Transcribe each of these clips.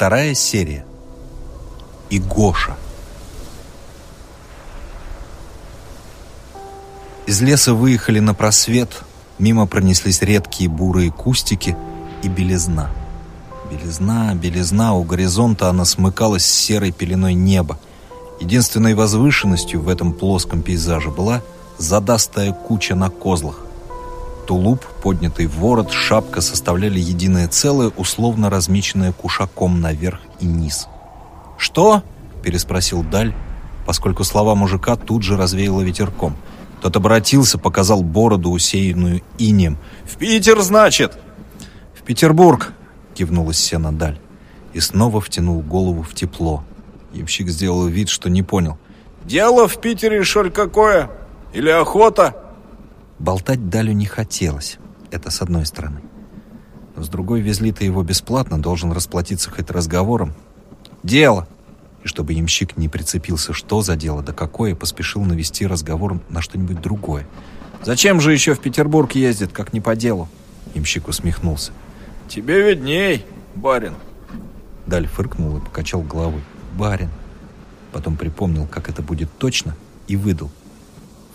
Вторая серия. И Гоша. Из леса выехали на просвет, мимо пронеслись редкие бурые кустики и белизна. Белизна, белизна, у горизонта она смыкалась с серой пеленой неба. Единственной возвышенностью в этом плоском пейзаже была задастая куча на козлах. Тулуп, поднятый ворот, шапка составляли единое целое, условно размеченное кушаком наверх и низ. «Что?» – переспросил Даль, поскольку слова мужика тут же развеяло ветерком. Тот обратился, показал бороду, усеянную инем. «В Питер, значит?» «В Петербург», — кивнула сена Даль. И снова втянул голову в тепло. Ямщик сделал вид, что не понял. «Дело в Питере, шоль, какое? Или охота?» Болтать Далю не хотелось. Это с одной стороны. Но с другой везли-то его бесплатно, должен расплатиться хоть разговором. «Дело!» И чтобы ямщик не прицепился, что за дело, да какое, поспешил навести разговор на что-нибудь другое. «Зачем же еще в Петербург ездит, как не по делу?» Ямщик усмехнулся. «Тебе видней, барин!» Даль фыркнул и покачал головой. «Барин!» Потом припомнил, как это будет точно, и выдал.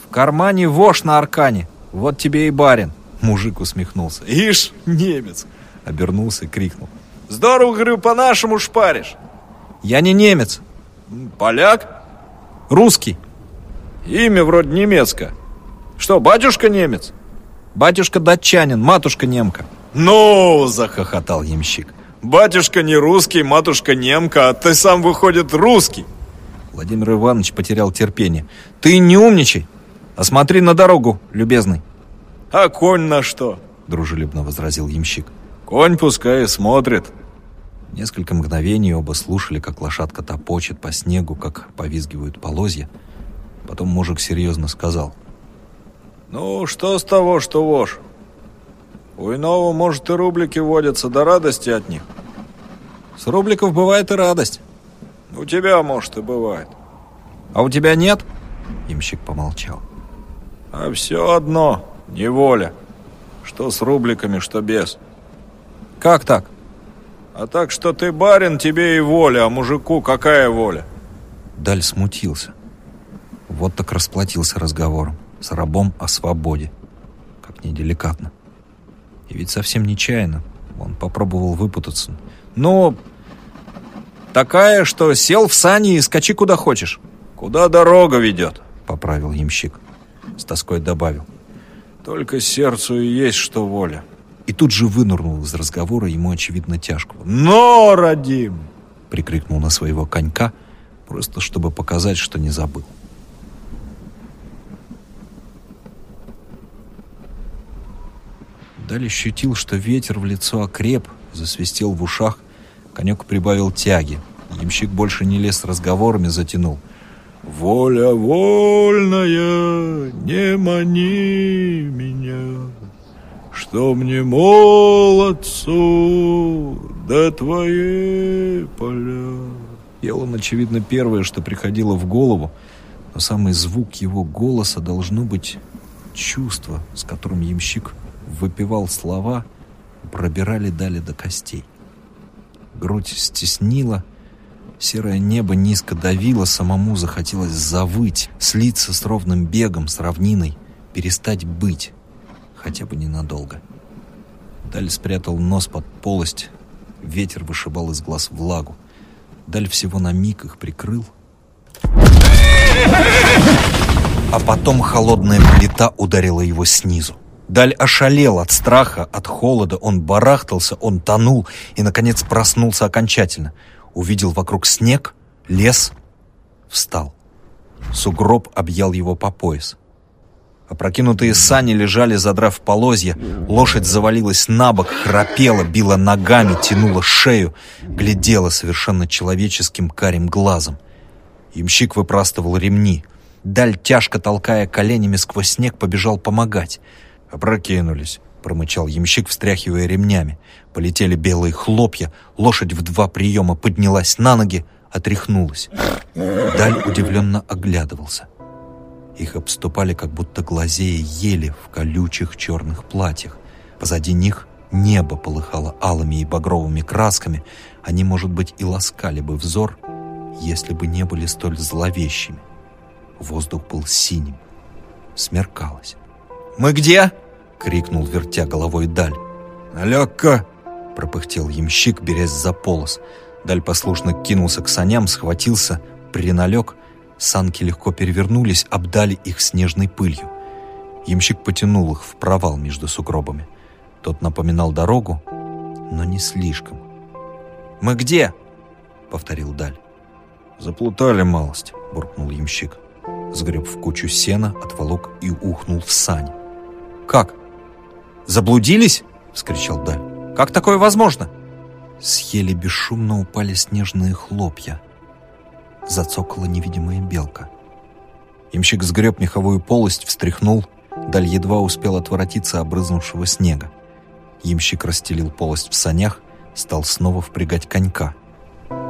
«В кармане вошь на аркане!» «Вот тебе и барин!» Мужик усмехнулся. «Ишь, немец!» Обернулся и крикнул. «Здорово, говорю, по-нашему шпаришь!» «Я не немец!» «Поляк?» «Русский!» «Имя вроде немецкое. Что, батюшка немец?» «Батюшка датчанин, матушка немка». «Ну!» – захохотал ямщик. «Батюшка не русский, матушка немка, а ты сам, выходит, русский!» Владимир Иванович потерял терпение. «Ты не умничай! А смотри на дорогу, любезный!» «А конь на что?» — дружелюбно возразил ямщик. «Конь пускай смотрит». Несколько мгновений оба слушали, как лошадка топочет по снегу, как повизгивают полозья. Потом мужик серьезно сказал. «Ну, что с того, что вошь? У иного, может, и рублики водятся, до радости от них». «С рубликов бывает и радость». «У тебя, может, и бывает». «А у тебя нет?» Ямщик помолчал. А все одно, неволя. Что с рубликами, что без. Как так? А так, что ты барин, тебе и воля, а мужику какая воля? Даль смутился. Вот так расплатился разговором. С рабом о свободе. Как неделикатно. И ведь совсем нечаянно. Он попробовал выпутаться. Ну, такая, что сел в сани и скачи куда хочешь. Куда дорога ведет, поправил ямщик. С тоской добавил. Только сердцу и есть что воля. И тут же вынырнул из разговора ему, очевидно, тяжкого. «Но, Радим!» — прикрикнул на своего конька, просто чтобы показать, что не забыл. Далее ощутил, что ветер в лицо окреп, засвистел в ушах, конек прибавил тяги. Ямщик больше не лез с разговорами, затянул — Воля вольная, не мани меня, Что мне молодцу, да твои поля. Пел он, очевидно, первое, что приходило в голову, но самый звук его голоса должно быть чувство, с которым ямщик выпивал слова, пробирали дали до костей. Грудь стеснила, Серое небо низко давило, самому захотелось завыть, слиться с ровным бегом, с равниной, перестать быть, хотя бы ненадолго. Даль спрятал нос под полость, ветер вышибал из глаз влагу. Даль всего на миг их прикрыл. А потом холодная плита ударила его снизу. Даль ошалел от страха, от холода, он барахтался, он тонул и, наконец, проснулся окончательно — увидел вокруг снег, лес, встал. Сугроб объял его по пояс. Опрокинутые сани лежали, задрав полозья. Лошадь завалилась на бок, храпела, била ногами, тянула шею, глядела совершенно человеческим карим глазом. Ямщик выпрастывал ремни. Даль, тяжко толкая коленями сквозь снег, побежал помогать. Опрокинулись промычал ямщик, встряхивая ремнями. Полетели белые хлопья, лошадь в два приема поднялась на ноги, отряхнулась. Даль удивленно оглядывался. Их обступали, как будто глазея ели в колючих черных платьях. Позади них небо полыхало алыми и багровыми красками, они, может быть, и ласкали бы взор, если бы не были столь зловещими. Воздух был синим. Смеркалось. «Мы где?» — крикнул, вертя головой Даль. «Налег-ка!» — пропыхтел ямщик, берясь за полос. Даль послушно кинулся к саням, схватился, приналег. Санки легко перевернулись, обдали их снежной пылью. Ямщик потянул их в провал между сугробами. Тот напоминал дорогу, но не слишком. «Мы где?» — повторил Даль. «Заплутали малость», — буркнул ямщик. Сгреб в кучу сена, отволок и ухнул в сань. «Как? Заблудились?» — вскричал Даль. «Как такое возможно?» Съели бесшумно упали снежные хлопья. Зацокала невидимая белка. Ямщик сгреб меховую полость, встряхнул. Даль едва успел отворотиться обрызнувшего снега. Ямщик расстелил полость в санях, стал снова впрягать конька.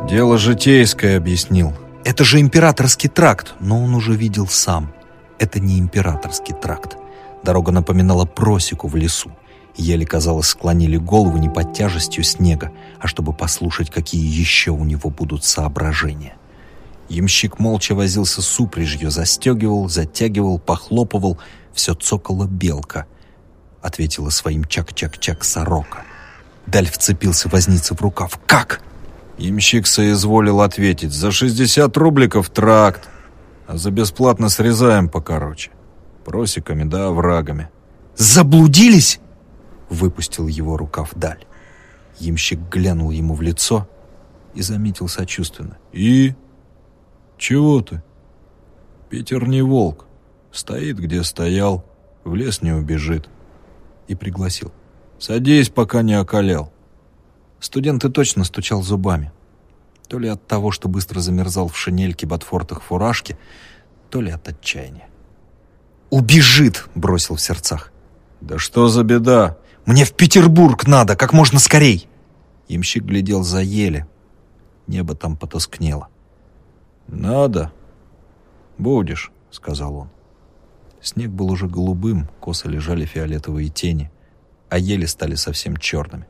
«Дело житейское», — объяснил. «Это же императорский тракт!» Но он уже видел сам. Это не императорский тракт. Дорога напоминала просеку в лесу. Еле, казалось, склонили голову не под тяжестью снега, а чтобы послушать, какие еще у него будут соображения. Ямщик молча возился с упряжью, застегивал, затягивал, похлопывал. Все цокала белка. Ответила своим чак-чак-чак сорока. Даль вцепился возница в рукав. «Как?» Ямщик соизволил ответить. «За 60 рубликов тракт, а за бесплатно срезаем покороче. Просеками да врагами». «Заблудились?» Выпустил его рукав Даль. Ямщик глянул ему в лицо и заметил сочувственно. «И? Чего ты? Питер не волк. Стоит, где стоял, в лес не убежит». И пригласил. «Садись, пока не околял». Студент и точно стучал зубами. То ли от того, что быстро замерзал в шинельке, ботфортах, фуражке, то ли от отчаяния. «Убежит!» — бросил в сердцах. «Да что за беда?» «Мне в Петербург надо, как можно скорей!» Ямщик глядел за ели. Небо там потускнело. «Надо. Будешь», — сказал он. Снег был уже голубым, косо лежали фиолетовые тени, а ели стали совсем черными.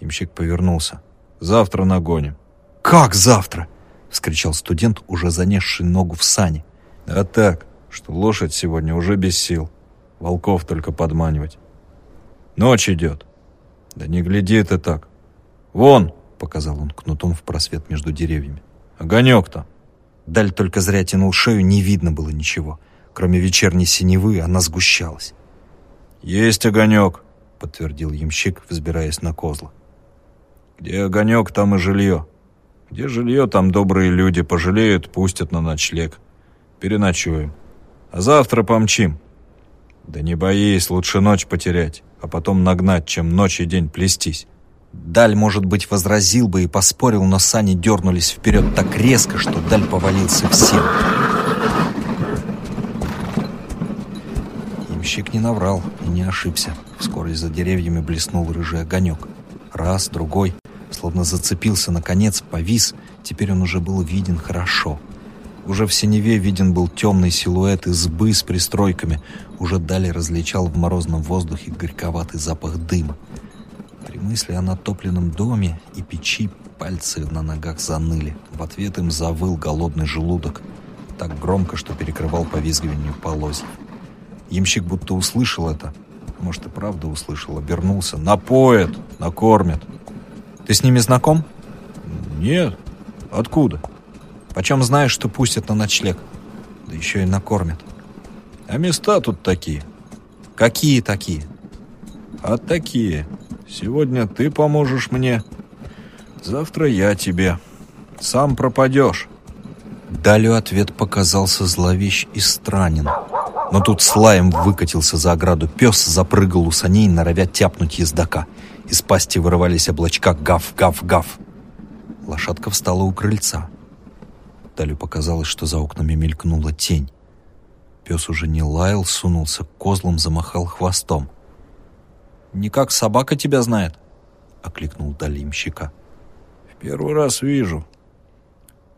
Ямщик повернулся. «Завтра нагоним». «Как завтра?» — вскричал студент, уже занесший ногу в сани. «А так, что лошадь сегодня уже без сил. Волков только подманивать. Ночь идет. Да не гляди ты так. Вон!» — показал он кнутом в просвет между деревьями. «Огонек там!» Даль только зря тянул шею, не видно было ничего. Кроме вечерней синевы, она сгущалась. «Есть огонек!» — подтвердил ямщик, взбираясь на козла. «Где огонек, там и жилье. Где жилье, там добрые люди пожалеют, пустят на ночлег. Переночуем. Завтра помчим. Да не боись, лучше ночь потерять, а потом нагнать, чем ночь и день плестись». Даль, может быть, возразил бы и поспорил, но сани дернулись вперед так резко, что Даль повалился в сел. Ямщик не наврал и не ошибся. Вскоре за деревьями блеснул рыжий огонек. Раз, другой, словно зацепился, наконец, повис. Теперь он уже был виден хорошо. Уже в синеве виден был темный силуэт избы с пристройками. Уже Даль различал в морозном воздухе горьковатый запах дыма. При мысли о натопленном доме и печи пальцы на ногах заныли. В ответ им завыл голодный желудок. Так громко, что перекрывал повизгиванию полозьев. Ямщик будто услышал это. Может, и правда услышал. Обернулся. «Напоят! Накормят!» «Ты с ними знаком?» «Нет. Откуда?» «Почем знаешь, что пустят на ночлег?» «Да еще и накормят». «А места тут такие». «Какие такие?» «А такие. Сегодня ты поможешь мне, завтра я тебе. Сам пропадешь». Далю ответ показался зловещ и странен. Но тут с лаем выкатился за ограду пес, запрыгал у саней, норовя тяпнуть ездока. Из пасти вырывались облачка гав-гав-гав. Лошадка встала у крыльца. Далю показалось, что за окнами мелькнула тень. Пес уже не лаял, сунулся к козлам, замахал хвостом. «Не как собака тебя знает?» — окликнул Дали имщика. «В первый раз вижу.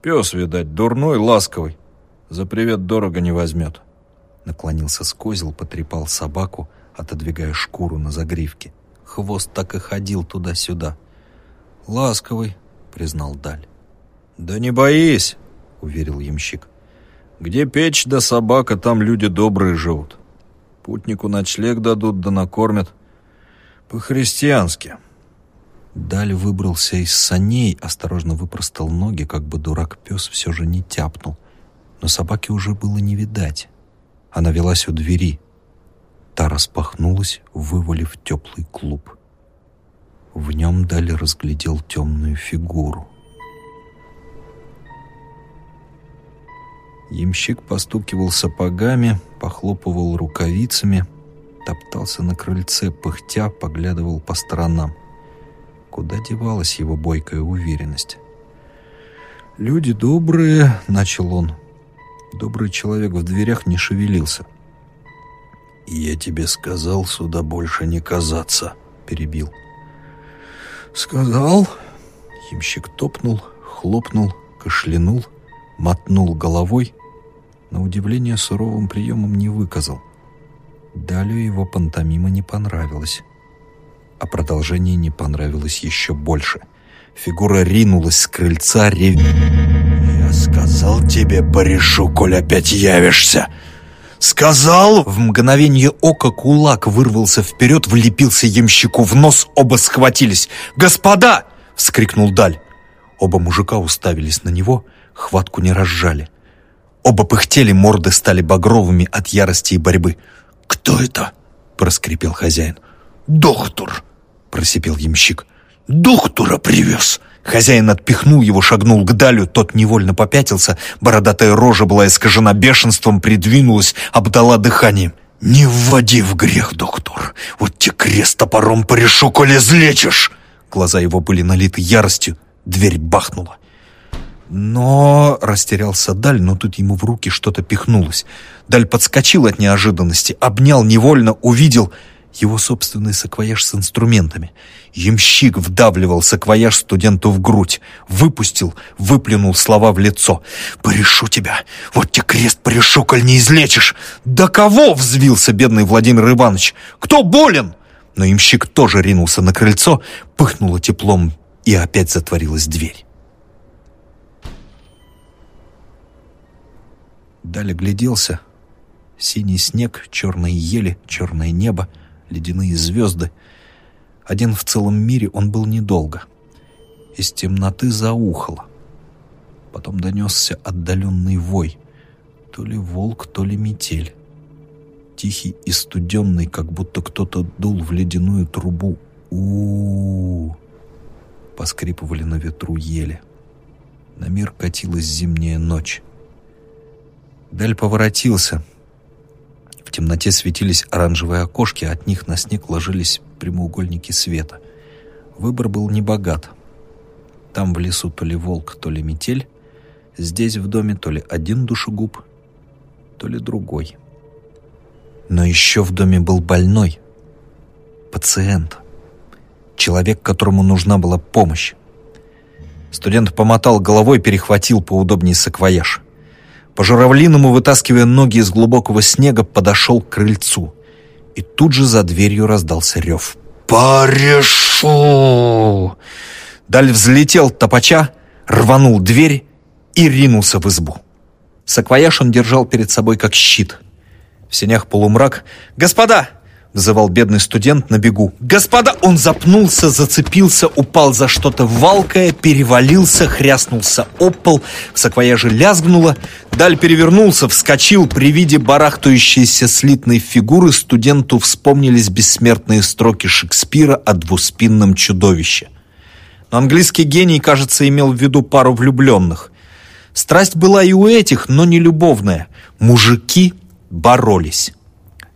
Пес, видать, дурной, ласковый. За привет дорого не возьмет». Наклонился с козел, потрепал собаку, отодвигая шкуру на загривке. Хвост так и ходил туда-сюда. «Ласковый», — признал Даль. «Да не боись», — уверил ямщик. «Где печь да собака, там люди добрые живут. Путнику ночлег дадут да накормят. По-христиански». Даль выбрался из саней, осторожно выпростал ноги, как бы дурак-пес все же не тяпнул. Но собаки уже было не видать. Она велась у двери. Та распахнулась, вывалив теплый клуб. В нем Даль разглядел темную фигуру. Ямщик постукивал сапогами, похлопывал рукавицами, топтался на крыльце, пыхтя, поглядывал по сторонам. Куда девалась его бойкая уверенность? «Люди добрые», — начал он. Добрый человек в дверях не шевелился. «Я тебе сказал сюда больше не казаться», — перебил. «Сказал?» Ямщик топнул, хлопнул, кашлянул, мотнул головой, на удивление суровым приемом не выказал. Далее его пантомима не понравилась а продолжение не понравилось еще больше. Фигура ринулась с крыльца, рев... «Я сказал тебе, порешу, коль опять явишься!» «Сказал!» В мгновение ока кулак вырвался вперед, влепился ямщику в нос, оба схватились. «Господа!» — вскрикнул Даль. Оба мужика уставились на него, хватку не разжали. Оба пыхтели, морды стали багровыми от ярости и борьбы. «Кто это?» — проскрипел хозяин. «Доктор!» просипел ямщик. «Доктора привез!» Хозяин отпихнул его, шагнул к Далю, тот невольно попятился, бородатая рожа была искажена бешенством, придвинулась, обдала дыханием. «Не вводи в грех, доктор! Вот тебе крест топором порешу, коли излечишь!» Глаза его были налиты яростью, дверь бахнула. Но растерялся Даль, но тут ему в руки что-то пихнулось. Даль подскочил от неожиданности, обнял невольно, увидел — его собственный саквояж с инструментами. Ямщик вдавливал саквояж студенту в грудь, выпустил, выплюнул слова в лицо. «Порешу тебя! Вот тебе крест порешу, коль не излечишь!» «Да кого?» — взвился бедный Владимир Иванович. «Кто болен?» Но ямщик тоже ринулся на крыльцо, пыхнуло теплом, и опять затворилась дверь. Далее гляделся. Синий снег, черные ели, черное небо — ледяные звезды. Один в целом мире он был недолго. Из темноты заухало. Потом донесся отдаленный вой. То ли волк, то ли метель. Тихий и студенный, как будто кто-то дул в ледяную трубу. у у, -у Поскрипывали на ветру ели. На мир катилась зимняя ночь. Даль поворотился — в темноте светились оранжевые окошки, от них на снег ложились прямоугольники света. Выбор был небогат. Там в лесу то ли волк, то ли метель. Здесь в доме то ли один душегуб, то ли другой. Но еще в доме был больной. Пациент. Человек, которому нужна была помощь. Студент помотал головой, перехватил поудобнее саквояж. По журавлиному, вытаскивая ноги из глубокого снега, подошел к крыльцу. И тут же за дверью раздался рев. «Порешу!» Даль взлетел топача, рванул дверь и ринулся в избу. Саквояж он держал перед собой как щит. В сенях полумрак. «Господа!» — взывал бедный студент на бегу. «Господа!» Он запнулся, зацепился, упал за что-то валкое, перевалился, хряснулся об пол, в саквояже лязгнуло. Даль перевернулся, вскочил. При виде барахтающейся слитной фигуры студенту вспомнились бессмертные строки Шекспира о двуспинном чудовище. Но английский гений, кажется, имел в виду пару влюбленных. Страсть была и у этих, но не любовная. Мужики боролись.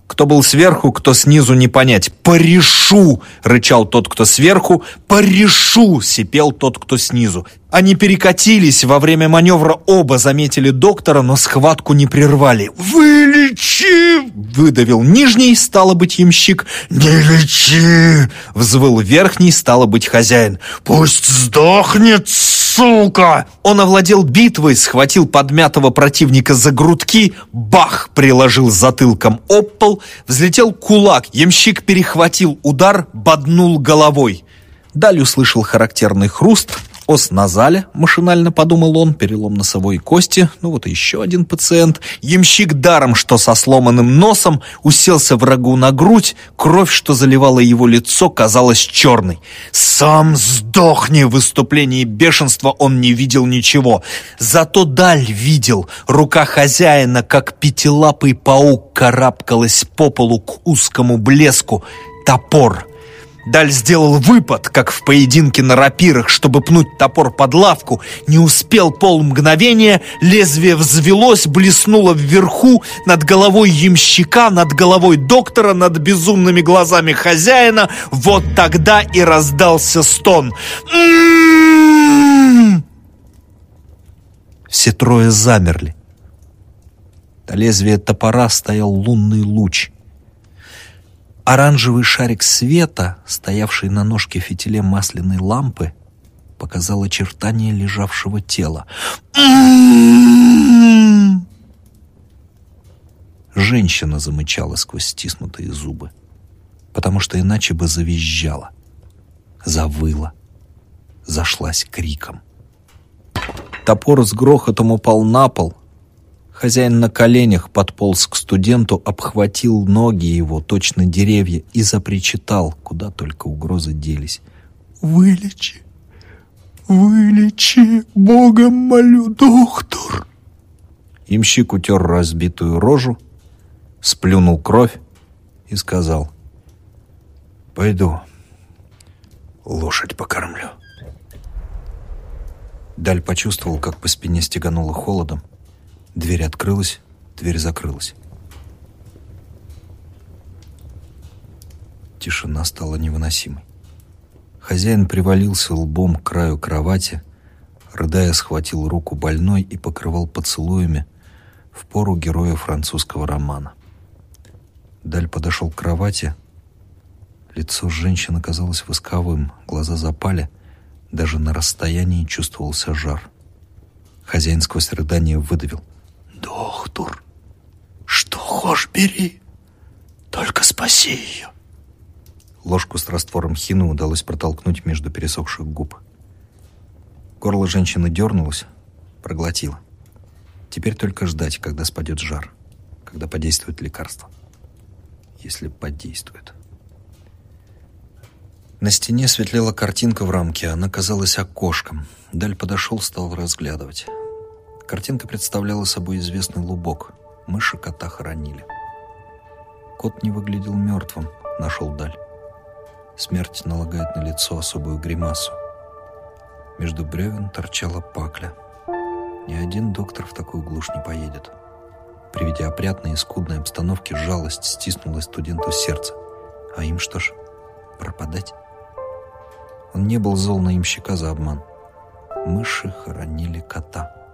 Кто был сверху, кто снизу, не понять. «Порешу!» — рычал тот, кто сверху. «Порешу!» — сипел тот, кто снизу. Они перекатились, во время маневра оба заметили доктора, но схватку не прервали. «Вылечи!» — выдавил нижний, стало быть, ямщик. «Не лечи!» — взвыл верхний, стало быть, хозяин. «Пусть сдохнет!» сука!» Он овладел битвой, схватил подмятого противника за грудки, бах! Приложил затылком об пол, взлетел кулак, ямщик перехватил удар, боднул головой. Даль услышал характерный хруст, Ос назале, машинально подумал он, перелом носовой кости, ну вот еще один пациент. Ямщик даром, что со сломанным носом, уселся врагу на грудь, кровь, что заливала его лицо, казалась черной. «Сам сдохни!» В выступлении бешенства он не видел ничего. Зато Даль видел. Рука хозяина, как пятилапый паук, карабкалась по полу к узкому блеску. Топор — Даль сделал выпад, как в поединке на рапирах, чтобы пнуть топор под лавку. Не успел полмгновения, лезвие взвелось, блеснуло вверху, над головой ямщика, над головой доктора, над безумными глазами хозяина. Вот тогда и раздался стон. Все трое замерли. До лезвия топора стоял лунный луч — Оранжевый шарик света, стоявший на ножке фитиле масляной лампы, показал очертания лежавшего тела. Женщина замычала сквозь стиснутые зубы, потому что иначе бы завизжала, завыла, зашлась криком. Топор с грохотом упал на пол, Хозяин на коленях подполз к студенту, обхватил ноги его, точно деревья, и запричитал, куда только угрозы делись. «Вылечи! Вылечи! Богом молю, доктор!» Имщик утер разбитую рожу, сплюнул кровь и сказал. «Пойду, лошадь покормлю». Даль почувствовал, как по спине стегануло холодом, Дверь открылась, дверь закрылась. Тишина стала невыносимой. Хозяин привалился лбом к краю кровати, рыдая, схватил руку больной и покрывал поцелуями в пору героя французского романа. Даль подошел к кровати. Лицо женщины казалось восковым, глаза запали, даже на расстоянии чувствовался жар. Хозяин сквозь рыдание выдавил — Доктор, что хочешь бери, только спаси ее. Ложку с раствором хины удалось протолкнуть между пересохших губ. Горло женщины дернулось, проглотило. Теперь только ждать, когда спадет жар, когда подействует лекарство. Если подействует. На стене светлела картинка в рамке, она казалась окошком. Даль подошел, стал разглядывать. Картинка представляла собой известный лубок. Мыши кота хоронили. Кот не выглядел мертвым, нашел Даль. Смерть налагает на лицо особую гримасу. Между бревен торчала пакля. Ни один доктор в такую глушь не поедет. При виде опрятной и скудной обстановки жалость стиснула студенту сердце. А им что ж, пропадать? Он не был зол на имщика за обман. Мыши хоронили кота.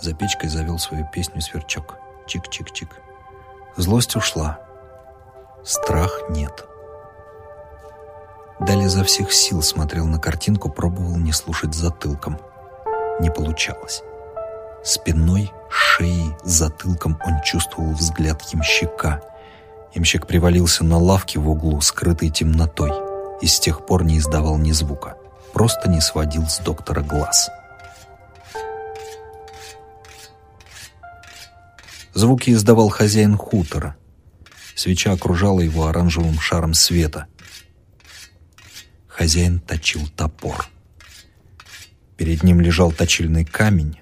За печкой завел свою песню сверчок. Чик-чик-чик. Злость ушла. Страх нет. Далее за всех сил смотрел на картинку, пробовал не слушать затылком. Не получалось. Спиной, шеей, затылком он чувствовал взгляд ямщика. Ямщик привалился на лавке в углу, скрытой темнотой, и с тех пор не издавал ни звука. Просто не сводил с доктора глаз. — Звуки издавал хозяин хутора. Свеча окружала его оранжевым шаром света. Хозяин точил топор. Перед ним лежал точильный камень.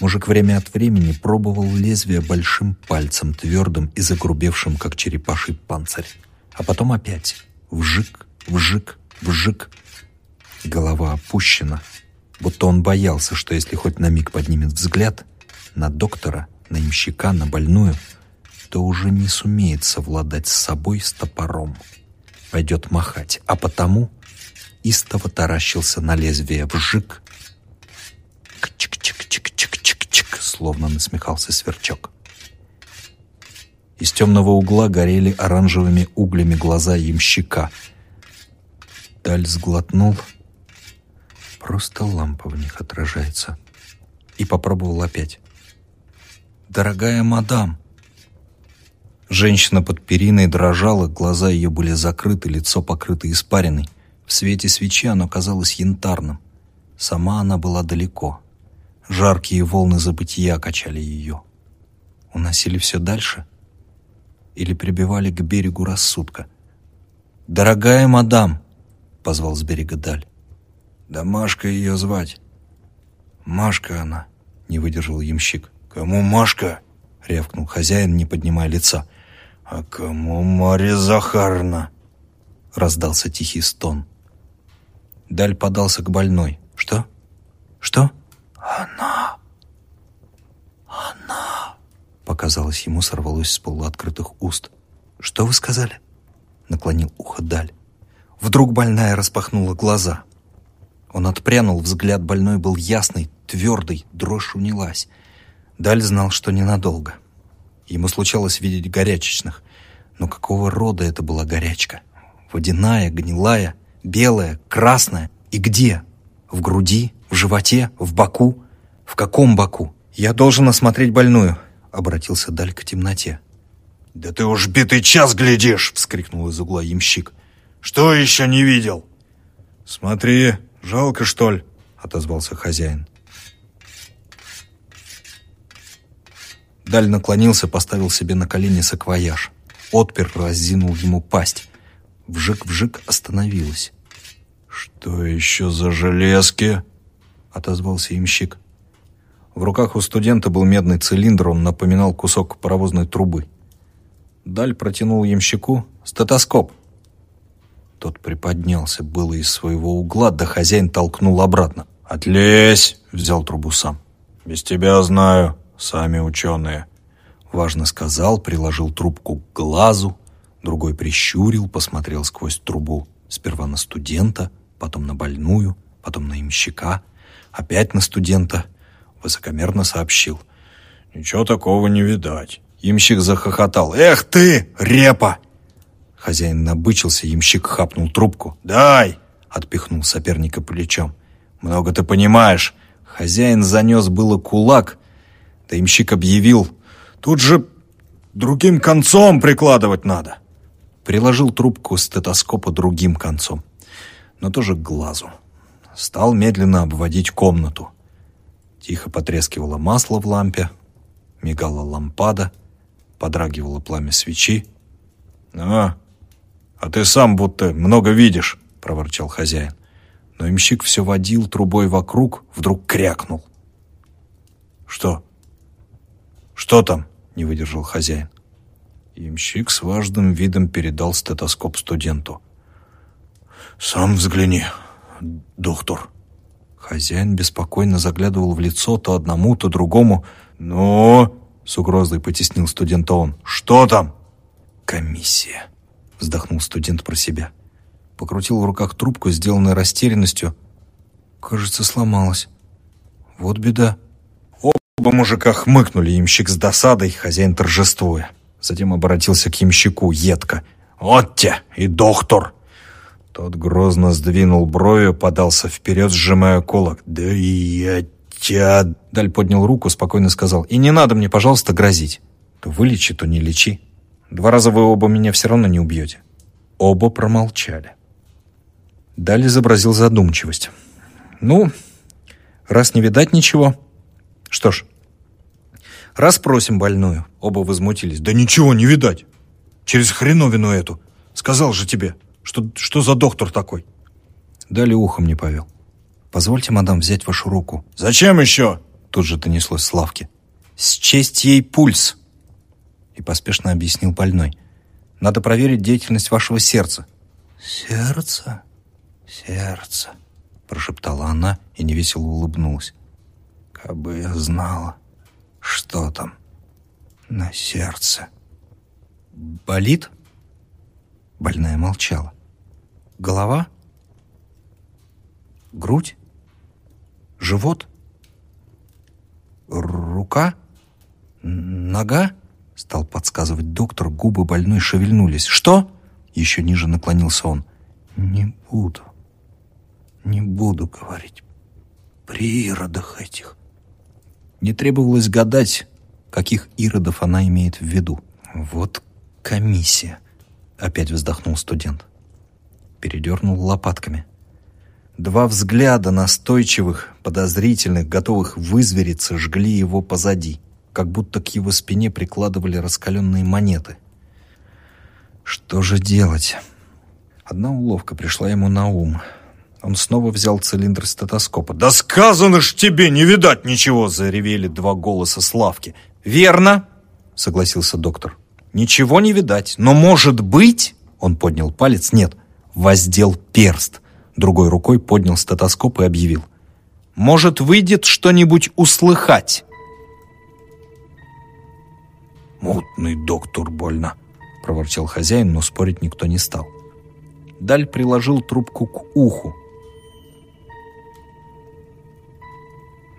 Мужик время от времени пробовал лезвие большим пальцем, твердым и загрубевшим, как черепаший панцирь. А потом опять вжик, вжик, вжик. Голова опущена, будто он боялся, что если хоть на миг поднимет взгляд, на доктора на имщика, на больную, то уже не сумеет совладать с собой с топором. Пойдет махать, а потому истово таращился на лезвие вжик. Чик-чик-чик-чик-чик-чик, словно насмехался сверчок. Из темного угла горели оранжевыми углями глаза ямщика. Даль сглотнул, Просто лампа в них отражается. И попробовал опять. «Дорогая мадам!» Женщина под периной дрожала, глаза ее были закрыты, лицо покрыто испариной. В свете свечи оно казалось янтарным. Сама она была далеко. Жаркие волны забытия качали ее. Уносили все дальше? Или прибивали к берегу рассудка? «Дорогая мадам!» — позвал с берега Даль. «Да Машка ее звать». «Машка она», — не выдержал ямщик. «Кому Машка?» — рявкнул хозяин, не поднимая лица. «А кому Марья Захаровна?» — раздался тихий стон. Даль подался к больной. «Что? Что?» «Она! Она!» Показалось, ему сорвалось с полуоткрытых уст. «Что вы сказали?» Наклонил ухо Даль. Вдруг больная распахнула глаза. Он отпрянул, взгляд больной был ясный, твердый, дрожь унялась. Даль знал, что ненадолго. Ему случалось видеть горячечных. Но какого рода это была горячка? Водяная, гнилая, белая, красная. И где? В груди? В животе? В боку? В каком боку? «Я должен осмотреть больную», — обратился Даль к темноте. «Да ты уж битый час глядишь!» — вскрикнул из угла ямщик. «Что еще не видел?» «Смотри, жалко, что ли?» — отозвался хозяин. Даль наклонился, поставил себе на колени саквояж. Отпер разинул ему пасть. Вжик-вжик остановилась. «Что еще за железки?» — отозвался имщик. В руках у студента был медный цилиндр, он напоминал кусок паровозной трубы. Даль протянул ямщику стетоскоп. Тот приподнялся было из своего угла, да хозяин толкнул обратно. «Отлезь!» — взял трубу сам. «Без тебя знаю, сами ученые». Важно сказал, приложил трубку к глазу, другой прищурил, посмотрел сквозь трубу. Сперва на студента, потом на больную, потом на имщика, опять на студента. Высокомерно сообщил. «Ничего такого не видать». Ямщик захохотал. «Эх ты, репа!» Хозяин набычился, ямщик хапнул трубку. «Дай!» — отпихнул соперника плечом. «Много ты понимаешь!» Хозяин занес было кулак, да ямщик объявил. «Тут же другим концом прикладывать надо!» Приложил трубку стетоскопа другим концом, но тоже к глазу. Стал медленно обводить комнату. Тихо потрескивало масло в лампе, мигала лампада — подрагивало пламя свечи. «А, а ты сам будто много видишь», — проворчал хозяин. Но имщик все водил трубой вокруг, вдруг крякнул. «Что? Что там?» — не выдержал хозяин. Имщик с важным видом передал стетоскоп студенту. «Сам взгляни, доктор». Хозяин беспокойно заглядывал в лицо то одному, то другому. «Ну?» С угрозой потеснил студента он. «Что там?» «Комиссия», — вздохнул студент про себя. Покрутил в руках трубку, сделанной растерянностью. «Кажется, сломалась. Вот беда». Оба мужика хмыкнули, ямщик с досадой, хозяин торжествуя. Затем обратился к ямщику едко. «Вот те и доктор!» Тот грозно сдвинул брови, подался вперед, сжимая кулак. «Да я тебя...» Даль поднял руку, спокойно сказал. «И не надо мне, пожалуйста, грозить. То вылечи, то не лечи. Два раза вы оба меня все равно не убьете». Оба промолчали. Даль изобразил задумчивость. «Ну, раз не видать ничего, что ж, расспросим больную». Оба возмутились. «Да ничего не видать. Через хреновину эту. Сказал же тебе, что, что за доктор такой?» Далее ухом не повел. «Позвольте, мадам, взять вашу руку». «Зачем еще?» Тут же донеслось Славке. «Счесть ей пульс!» И поспешно объяснил больной. «Надо проверить деятельность вашего сердца». «Сердце? Сердце?» Прошептала она и невесело улыбнулась. «Кабы я знала, что там на сердце». «Болит?» Больная молчала. «Голова? Грудь? Живот? Рука? Нога? Стал подсказывать доктор, губы больной шевельнулись. Что? Еще ниже наклонился он. Не буду. Не буду говорить. При иродах этих. Не требовалось гадать, каких иродов она имеет в виду. Вот комиссия. Опять вздохнул студент. Передернул лопатками. Два взгляда настойчивых, подозрительных, готовых вызвериться, жгли его позади, как будто к его спине прикладывали раскаленные монеты. Что же делать? Одна уловка пришла ему на ум. Он снова взял цилиндр стетоскопа. «Да сказано ж тебе, не видать ничего!» Заревели два голоса Славки. «Верно!» — согласился доктор. «Ничего не видать, но может быть...» Он поднял палец. «Нет, воздел перст». Другой рукой поднял стетоскоп и объявил. «Может, выйдет что-нибудь услыхать?» «Мутный доктор больно», — проворчал хозяин, но спорить никто не стал. Даль приложил трубку к уху.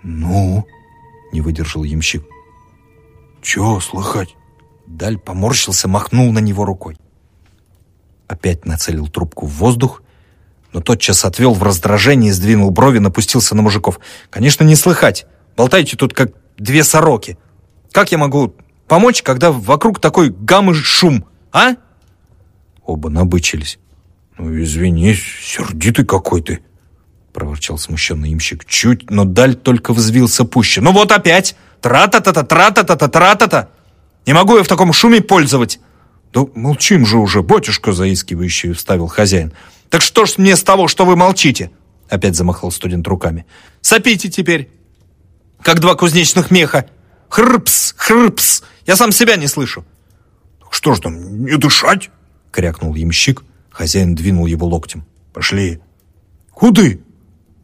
«Ну?» — не выдержал ямщик. «Чего слыхать?» Даль поморщился, махнул на него рукой. Опять нацелил трубку в воздух, но тотчас отвел в раздражении, сдвинул брови, напустился на мужиков. «Конечно, не слыхать. Болтаете тут, как две сороки. Как я могу помочь, когда вокруг такой гам шум, а?» Оба набычились. «Ну, извини, сердитый какой ты!» Проворчал смущенный имщик. Чуть, но Даль только взвился пуще. «Ну вот опять! Тра-та-та-та, тра-та-та-та, тра-та-та! Не могу я в таком шуме пользовать!» «Да молчим же уже, батюшка!» заискивающий вставил хозяин. «Так что ж мне с того, что вы молчите?» Опять замахал студент руками. «Сопите теперь, как два кузнечных меха! Хрпс, хрпс! Я сам себя не слышу!» «Что ж там, не дышать?» крякнул ямщик. Хозяин двинул его локтем. «Пошли!» «Куды?»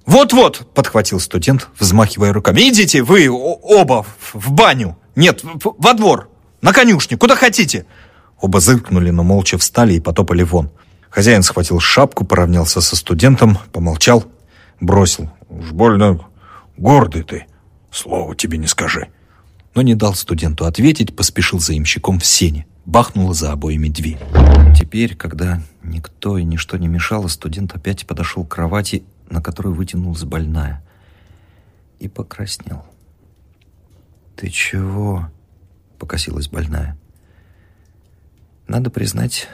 «Вот-вот!» — подхватил студент, взмахивая руками. «Идите вы оба в баню! Нет, во двор! На конюшню! Куда хотите!» Оба зыркнули, но молча встали и потопали вон. Хозяин схватил шапку, поравнялся со студентом, помолчал, бросил. «Уж больно гордый ты, слово тебе не скажи». Но не дал студенту ответить, поспешил за имщиком в сене. Бахнула за обоими дверь. Теперь, когда никто и ничто не мешало, студент опять подошел к кровати, на которой вытянулась больная, и покраснел. «Ты чего?» — покосилась больная. Надо признать,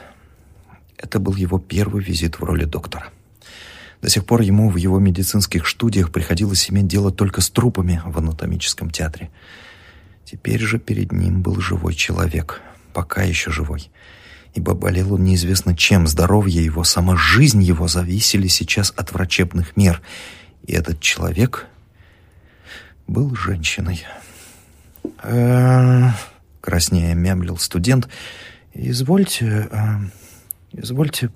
это был его первый визит в роли доктора. До сих пор ему в его медицинских студиях приходилось иметь дело только с трупами в анатомическом театре. Теперь же перед ним был живой человек, пока еще живой. Ибо болел он неизвестно чем, здоровье его, сама жизнь его зависели сейчас от врачебных мер. И этот человек был женщиной. Краснея мямлил студент. «Извольте...» э, «Извольте...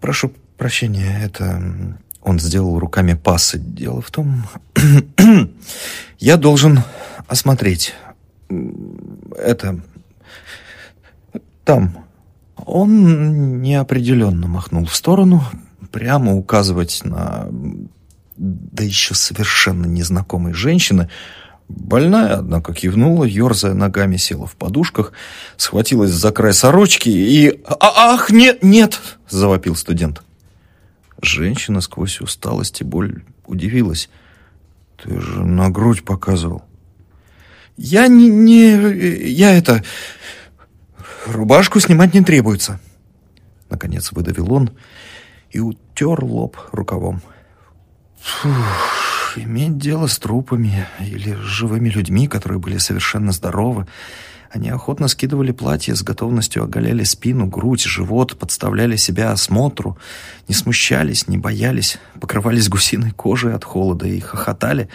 Прошу прощения, это...» Он сделал руками пасы. «Дело в том... я должен осмотреть... это... там...» Он неопределенно махнул в сторону, прямо указывать на... да еще совершенно незнакомой женщины, Больная, однако, кивнула, ерзая ногами, села в подушках, схватилась за край сорочки и... А «Ах, нет, нет!» — завопил студент. Женщина сквозь усталость и боль удивилась. «Ты же на грудь показывал». «Я не... не... я это... рубашку снимать не требуется». Наконец выдавил он и утер лоб рукавом. «Фух...» иметь дело с трупами или с живыми людьми, которые были совершенно здоровы. Они охотно скидывали платья, с готовностью оголяли спину, грудь, живот, подставляли себя осмотру, не смущались, не боялись, покрывались гусиной кожей от холода и хохотали.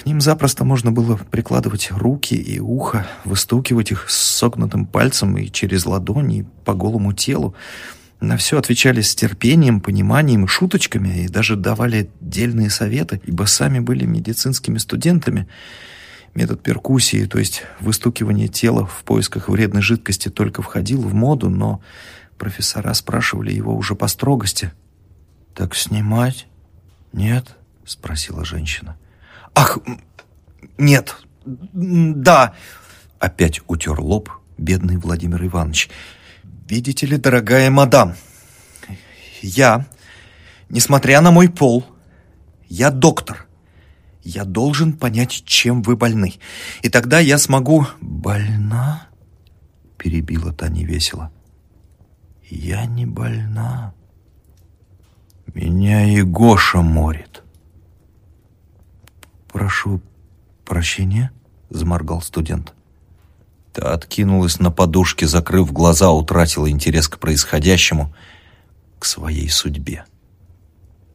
К ним запросто можно было прикладывать руки и ухо, выстукивать их с согнутым пальцем и через ладони по голому телу, на все отвечали с терпением, пониманием и шуточками, и даже давали дельные советы, ибо сами были медицинскими студентами. Метод перкуссии, то есть выстукивание тела в поисках вредной жидкости, только входил в моду, но профессора спрашивали его уже по строгости. «Так снимать?» «Нет?» — спросила женщина. «Ах, нет, да!» Опять утер лоб бедный Владимир Иванович — «Видите ли, дорогая мадам, я, несмотря на мой пол, Я доктор. Я должен понять, чем вы больны. И тогда я смогу... Больна? Перебила та невесело. Я не больна. Меня и Гоша морит. Прошу прощения, заморгал студент. Та откинулась на подушке, закрыв глаза, утратила интерес к происходящему, к своей судьбе.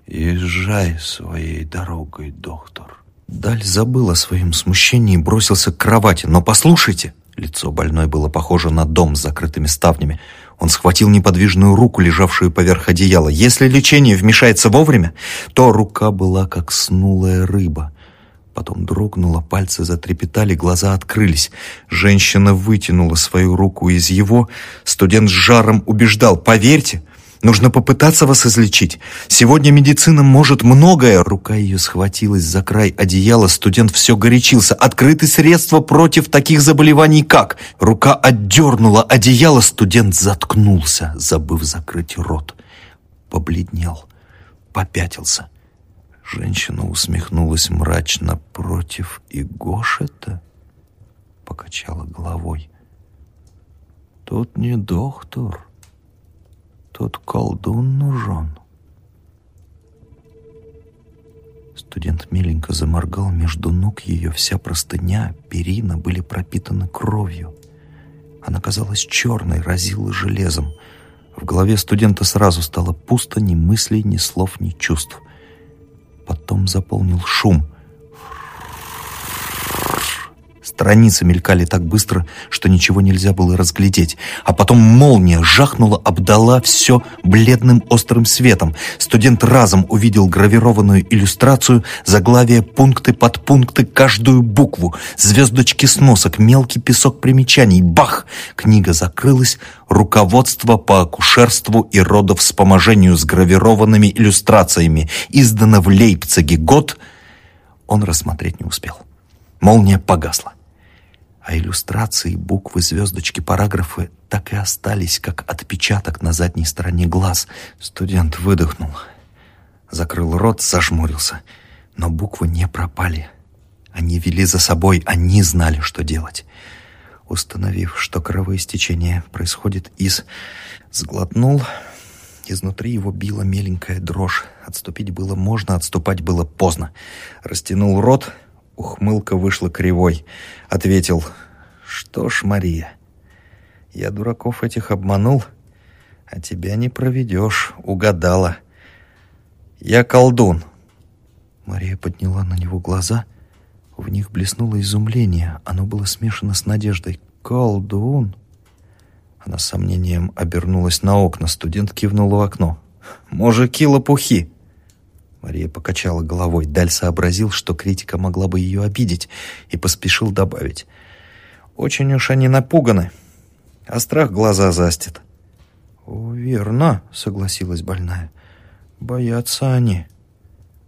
«Езжай своей дорогой, доктор». Даль забыл о своем смущении и бросился к кровати. «Но послушайте!» Лицо больной было похоже на дом с закрытыми ставнями. Он схватил неподвижную руку, лежавшую поверх одеяла. Если лечение вмешается вовремя, то рука была как снулая рыба. Потом дрогнула, пальцы затрепетали, глаза открылись. Женщина вытянула свою руку из его. Студент с жаром убеждал. «Поверьте, нужно попытаться вас излечить. Сегодня медицина может многое». Рука ее схватилась за край одеяла. Студент все горячился. «Открыты средства против таких заболеваний, как...» Рука отдернула одеяло. Студент заткнулся, забыв закрыть рот. Побледнел, попятился. Женщина усмехнулась мрачно. «Против и Гошета?» Покачала головой. «Тут не доктор, тут колдун нужен». Студент миленько заморгал между ног ее. Вся простыня, перина были пропитаны кровью. Она казалась черной, разила железом. В голове студента сразу стало пусто ни мыслей, ни слов, ни чувств. Потом заполнил шум. Страницы мелькали так быстро, что ничего нельзя было разглядеть. А потом молния жахнула, обдала все бледным острым светом. Студент разом увидел гравированную иллюстрацию, заглавие, пункты, подпункты, каждую букву, звездочки сносок, мелкий песок примечаний. Бах! Книга закрылась. Руководство по акушерству и родовспоможению с гравированными иллюстрациями. Издано в Лейпциге год. Он рассмотреть не успел. Молния погасла а иллюстрации, буквы, звездочки, параграфы так и остались, как отпечаток на задней стороне глаз. Студент выдохнул, закрыл рот, зажмурился. Но буквы не пропали. Они вели за собой, они знали, что делать. Установив, что кровоистечение происходит из... Сглотнул. Изнутри его била меленькая дрожь. Отступить было можно, отступать было поздно. Растянул рот, Ухмылка вышла кривой. Ответил, «Что ж, Мария, я дураков этих обманул, а тебя не проведешь, угадала. Я колдун». Мария подняла на него глаза. В них блеснуло изумление. Оно было смешано с надеждой. «Колдун?» Она с сомнением обернулась на окна. Студент кивнул в окно. «Мужики лопухи!» Мария покачала головой. Даль сообразил, что критика могла бы ее обидеть, и поспешил добавить. «Очень уж они напуганы, а страх глаза застит». «О, верно», — согласилась больная. «Боятся они».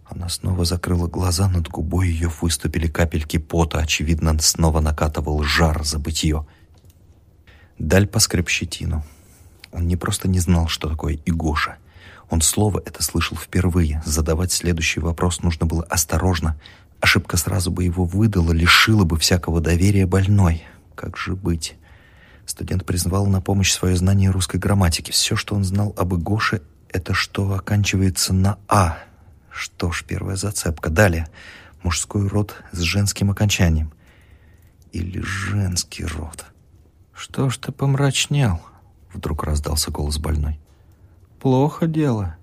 Она снова закрыла глаза, над губой ее выступили капельки пота. Очевидно, снова накатывал жар забытье. Даль поскреб щетину. Он не просто не знал, что такое Игоша — он слово это слышал впервые. Задавать следующий вопрос нужно было осторожно. Ошибка сразу бы его выдала, лишила бы всякого доверия больной. Как же быть? Студент призвал на помощь свое знание русской грамматики. Все, что он знал об Игоше, это что оканчивается на «а». Что ж, первая зацепка. Далее. Мужской род с женским окончанием. Или женский род. «Что ж ты помрачнел?» Вдруг раздался голос больной. Плохо дело.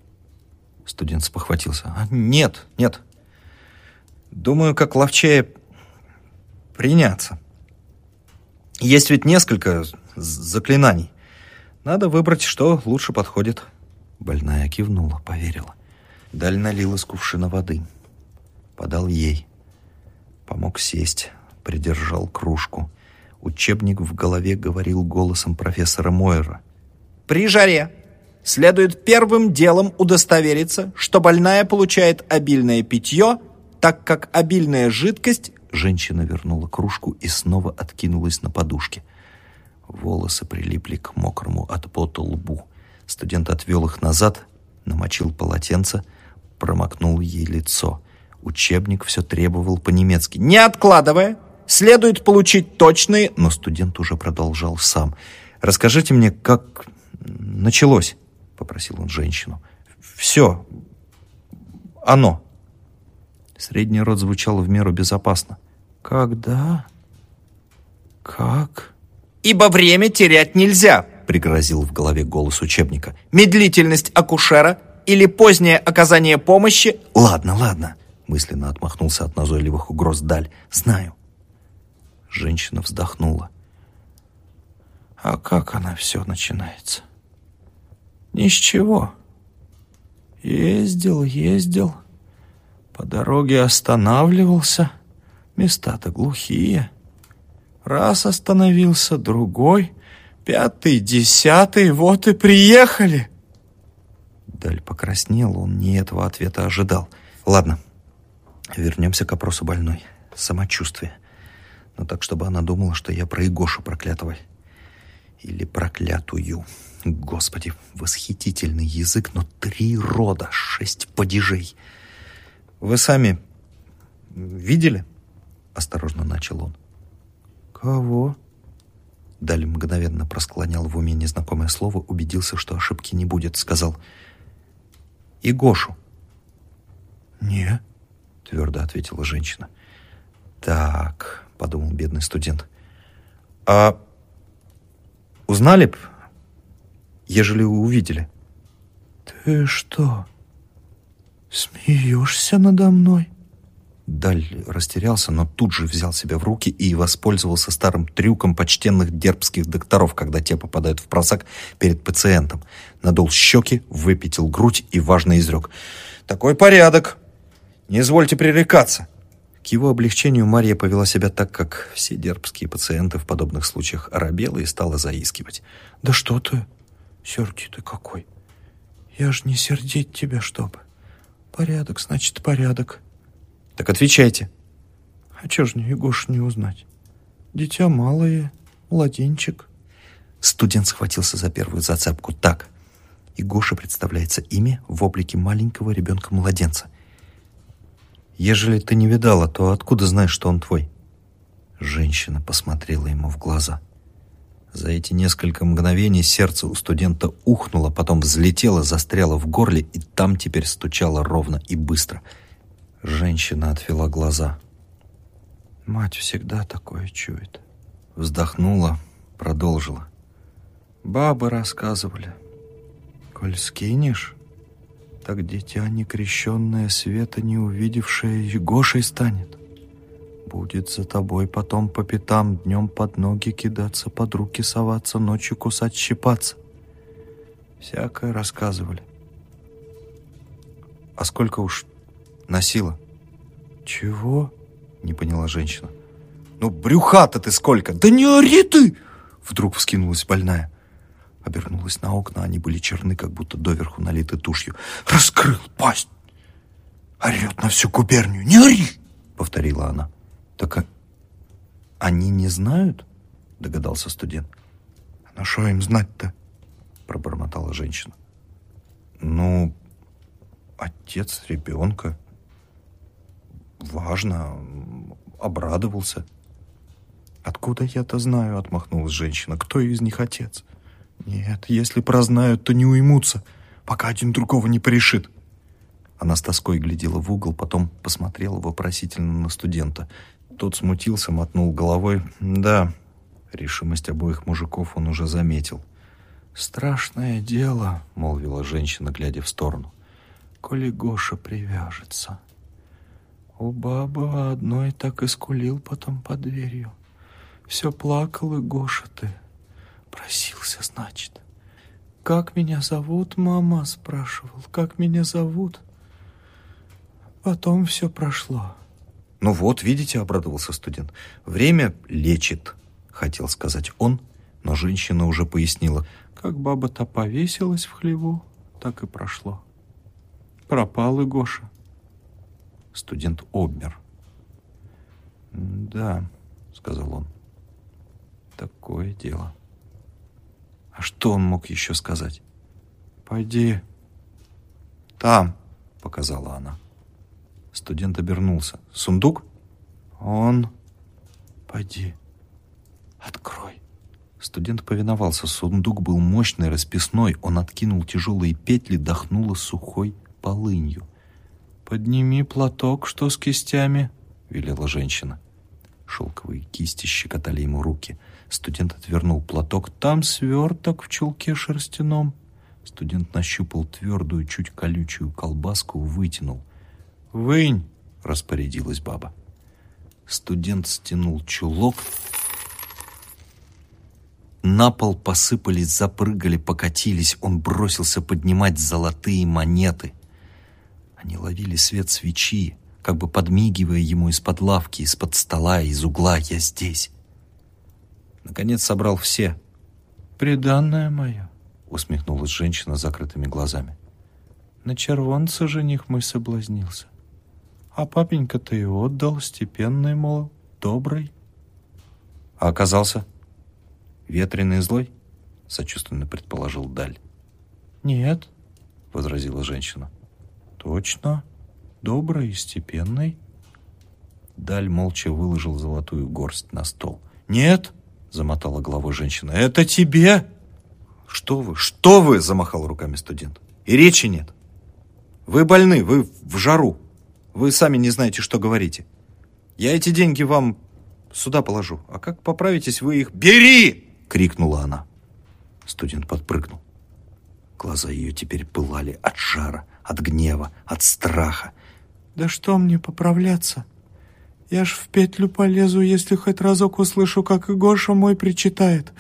Студент спохватился. А, нет, нет. Думаю, как ловчее приняться. Есть ведь несколько заклинаний. Надо выбрать, что лучше подходит. Больная кивнула, поверила. Даль налил из кувшина воды. Подал ей. Помог сесть, придержал кружку. Учебник в голове говорил голосом профессора Мойера. «При жаре следует первым делом удостовериться, что больная получает обильное питье, так как обильная жидкость... Женщина вернула кружку и снова откинулась на подушке. Волосы прилипли к мокрому от пота лбу. Студент отвел их назад, намочил полотенце, промокнул ей лицо. Учебник все требовал по-немецки. «Не откладывая, следует получить точные...» Но студент уже продолжал сам. «Расскажите мне, как началось?» — попросил он женщину. «Все. Оно». Средний род звучал в меру безопасно. «Когда? Как?» «Ибо время терять нельзя», — пригрозил в голове голос учебника. «Медлительность акушера или позднее оказание помощи...» «Ладно, ладно», — мысленно отмахнулся от назойливых угроз Даль. «Знаю». Женщина вздохнула. «А как она все начинается?» «Ни с чего. Ездил, ездил, по дороге останавливался, места-то глухие. Раз остановился, другой, пятый, десятый, вот и приехали». Даль покраснел, он не этого ответа ожидал. «Ладно, Вернемся к опросу больной. Самочувствие. Но так, чтобы она думала, что я про Игошу проклятого. Или проклятую. Господи, восхитительный язык, но три рода, шесть падежей. Вы сами видели? Осторожно начал он. Кого? Далее мгновенно просклонял в уме незнакомое слово, убедился, что ошибки не будет. Сказал «Игошу». «Не», — твердо ответила женщина. «Так», — подумал бедный студент. «А узнали б, ежели увидели?» «Ты что, смеешься надо мной?» Даль растерялся, но тут же взял себя в руки и воспользовался старым трюком почтенных дербских докторов, когда те попадают в просак перед пациентом. Надул щеки, выпятил грудь и важно изрек. «Такой порядок!» Не извольте пререкаться!» К его облегчению Марья повела себя так, как все дербские пациенты в подобных случаях оробела и стала заискивать. «Да что ты, сердитый какой! Я ж не сердить тебя, чтобы. Порядок, значит, порядок». «Так отвечайте». «А чё ж мне Егош не узнать? Дитя малое, младенчик». Студент схватился за первую зацепку. «Так, Егоша представляется имя в облике маленького ребенка-младенца. Ежели ты не видала, то откуда знаешь, что он твой?» Женщина посмотрела ему в глаза. За эти несколько мгновений сердце у студента ухнуло, потом взлетело, застряло в горле, и там теперь стучало ровно и быстро. Женщина отвела глаза. «Мать всегда такое чует». Вздохнула, продолжила. «Бабы рассказывали. Коль скинешь, так дитя некрещенное, света не увидевшее, Егошей станет. Будет за тобой потом по пятам днем под ноги кидаться, под руки соваться, ночью кусать, щипаться. Всякое рассказывали. А сколько уж носила? Чего? Не поняла женщина. Ну, брюха-то ты сколько? Да не ори ты! Вдруг вскинулась больная. Обернулась на окна, они были черны, как будто доверху налиты тушью. «Раскрыл пасть! Орет на всю губернию! Не ори!» — повторила она. «Так а... они не знают?» — догадался студент. «Ну что им знать-то?» — пробормотала женщина. «Ну, отец ребенка. Важно, обрадовался». «Откуда я-то знаю?» — отмахнулась женщина. «Кто из них отец?» Нет, если прознают, то не уймутся, пока один другого не порешит. Она с тоской глядела в угол, потом посмотрела вопросительно на студента. Тот смутился, мотнул головой. Да, решимость обоих мужиков он уже заметил. «Страшное дело», — молвила женщина, глядя в сторону. «Коли Гоша привяжется. У бабы одной так и скулил потом под дверью. Все плакал и Гоша ты». Просился, значит. «Как меня зовут, мама?» — спрашивал. «Как меня зовут?» Потом все прошло. «Ну вот, видите», — обрадовался студент. «Время лечит», — хотел сказать он, но женщина уже пояснила. «Как баба-то повесилась в хлеву, так и прошло. Пропал и Гоша». Студент обмер. «Да», — сказал он, — «такое дело». А что он мог еще сказать? «Пойди там», — показала она. Студент обернулся. «Сундук?» «Он...» «Пойди, открой». Студент повиновался. Сундук был мощный, расписной. Он откинул тяжелые петли, дохнуло сухой полынью. «Подними платок, что с кистями?» — велела женщина. Шелковые кисти щекотали ему руки. Студент отвернул платок. «Там сверток в чулке шерстяном». Студент нащупал твердую, чуть колючую колбаску, вытянул. «Вынь!» — распорядилась баба. Студент стянул чулок. На пол посыпались, запрыгали, покатились. Он бросился поднимать золотые монеты. Они ловили свет свечи, как бы подмигивая ему из-под лавки, из-под стола, из угла «Я здесь». Наконец собрал все. «Преданная моя», — усмехнулась женщина с закрытыми глазами. «На червонца жених мой соблазнился. А папенька-то и отдал, степенный, мол, добрый». «А оказался ветреный и злой?» — сочувственно предположил Даль. «Нет», — возразила женщина. «Точно?» добрый и степенный». Даль молча выложил золотую горсть на стол. «Нет!» — замотала головой женщина. «Это тебе!» «Что вы? Что вы?» — замахал руками студент. «И речи нет. Вы больны, вы в жару. Вы сами не знаете, что говорите. Я эти деньги вам сюда положу. А как поправитесь, вы их... Бери!» — крикнула она. Студент подпрыгнул. Глаза ее теперь пылали от жара, от гнева, от страха. Да что мне поправляться? Я ж в петлю полезу, если хоть разок услышу, как Гоша мой причитает.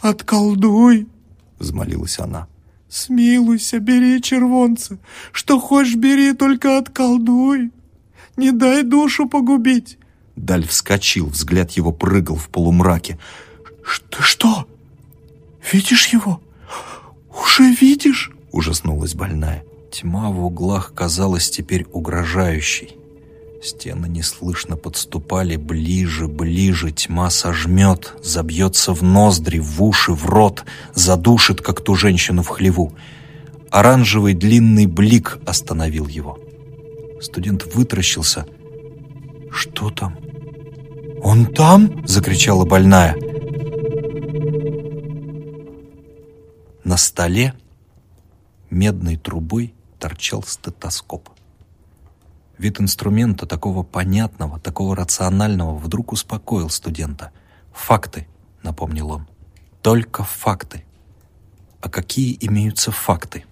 «Отколдуй!» — взмолилась она. «Смилуйся, бери червонца. Что хочешь, бери, только отколдуй. Не дай душу погубить!» Даль вскочил, взгляд его прыгал в полумраке. «Ты что? Видишь его? Уже видишь?» — ужаснулась больная. Тьма в углах казалась теперь угрожающей. Стены неслышно подступали ближе, ближе. Тьма сожмет, забьется в ноздри, в уши, в рот, задушит, как ту женщину в хлеву. Оранжевый длинный блик остановил его. Студент вытращился. «Что там?» «Он там?» — закричала больная. На столе медной трубой торчал стетоскоп. Вид инструмента такого понятного, такого рационального вдруг успокоил студента. «Факты», — напомнил он. «Только факты». «А какие имеются факты?»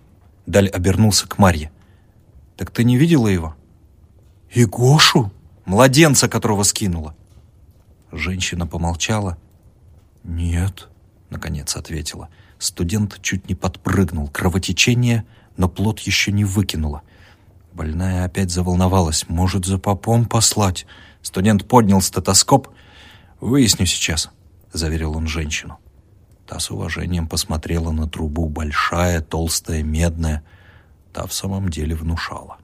Даль обернулся к Марье. «Так ты не видела его?» «И Гошу?» «Младенца, которого скинула». Женщина помолчала. «Нет», — наконец ответила. Студент чуть не подпрыгнул. Кровотечение но плод еще не выкинула. Больная опять заволновалась. «Может, за попом послать?» Студент поднял стетоскоп. «Выясню сейчас», — заверил он женщину. Та с уважением посмотрела на трубу, большая, толстая, медная. Та в самом деле внушала.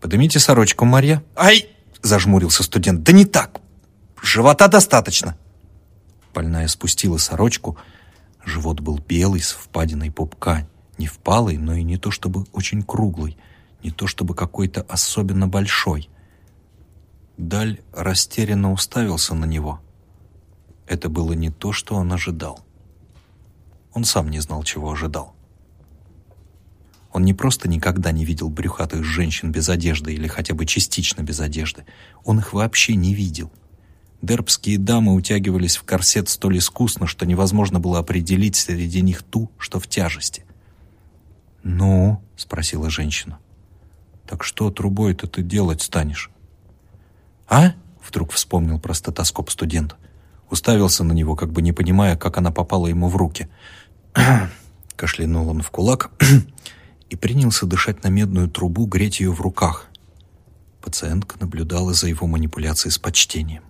«Поднимите сорочку, Марья». «Ай!» — зажмурился студент. «Да не так! Живота достаточно!» Больная спустила сорочку. Живот был белый, с впадиной пупка. Не впалый, но и не то чтобы очень круглый, не то чтобы какой-то особенно большой. Даль растерянно уставился на него. Это было не то, что он ожидал. Он сам не знал, чего ожидал. Он не просто никогда не видел брюхатых женщин без одежды или хотя бы частично без одежды. Он их вообще не видел. Дербские дамы утягивались в корсет столь искусно, что невозможно было определить среди них ту, что в тяжести. «Ну?» — спросила женщина. «Так что трубой-то ты делать станешь?» «А?» — вдруг вспомнил про стетоскоп студент. Уставился на него, как бы не понимая, как она попала ему в руки. Кашлянул он в кулак и принялся дышать на медную трубу, греть ее в руках. Пациентка наблюдала за его манипуляцией с почтением.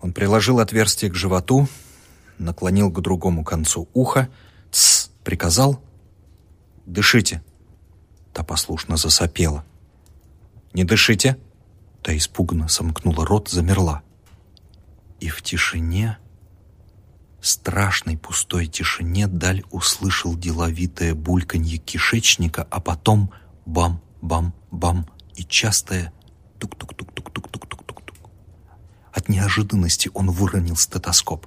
Он приложил отверстие к животу, наклонил к другому концу уха, «Тсс!» приказал — Дышите!» Та послушно засопела. «Не дышите!» Та испуганно сомкнула рот, замерла. И в тишине, страшной пустой тишине, Даль услышал деловитое бульканье кишечника, а потом бам-бам-бам и частое Тук-тук-тук-тук-тук-тук-тук-тук. От неожиданности он выронил стетоскоп.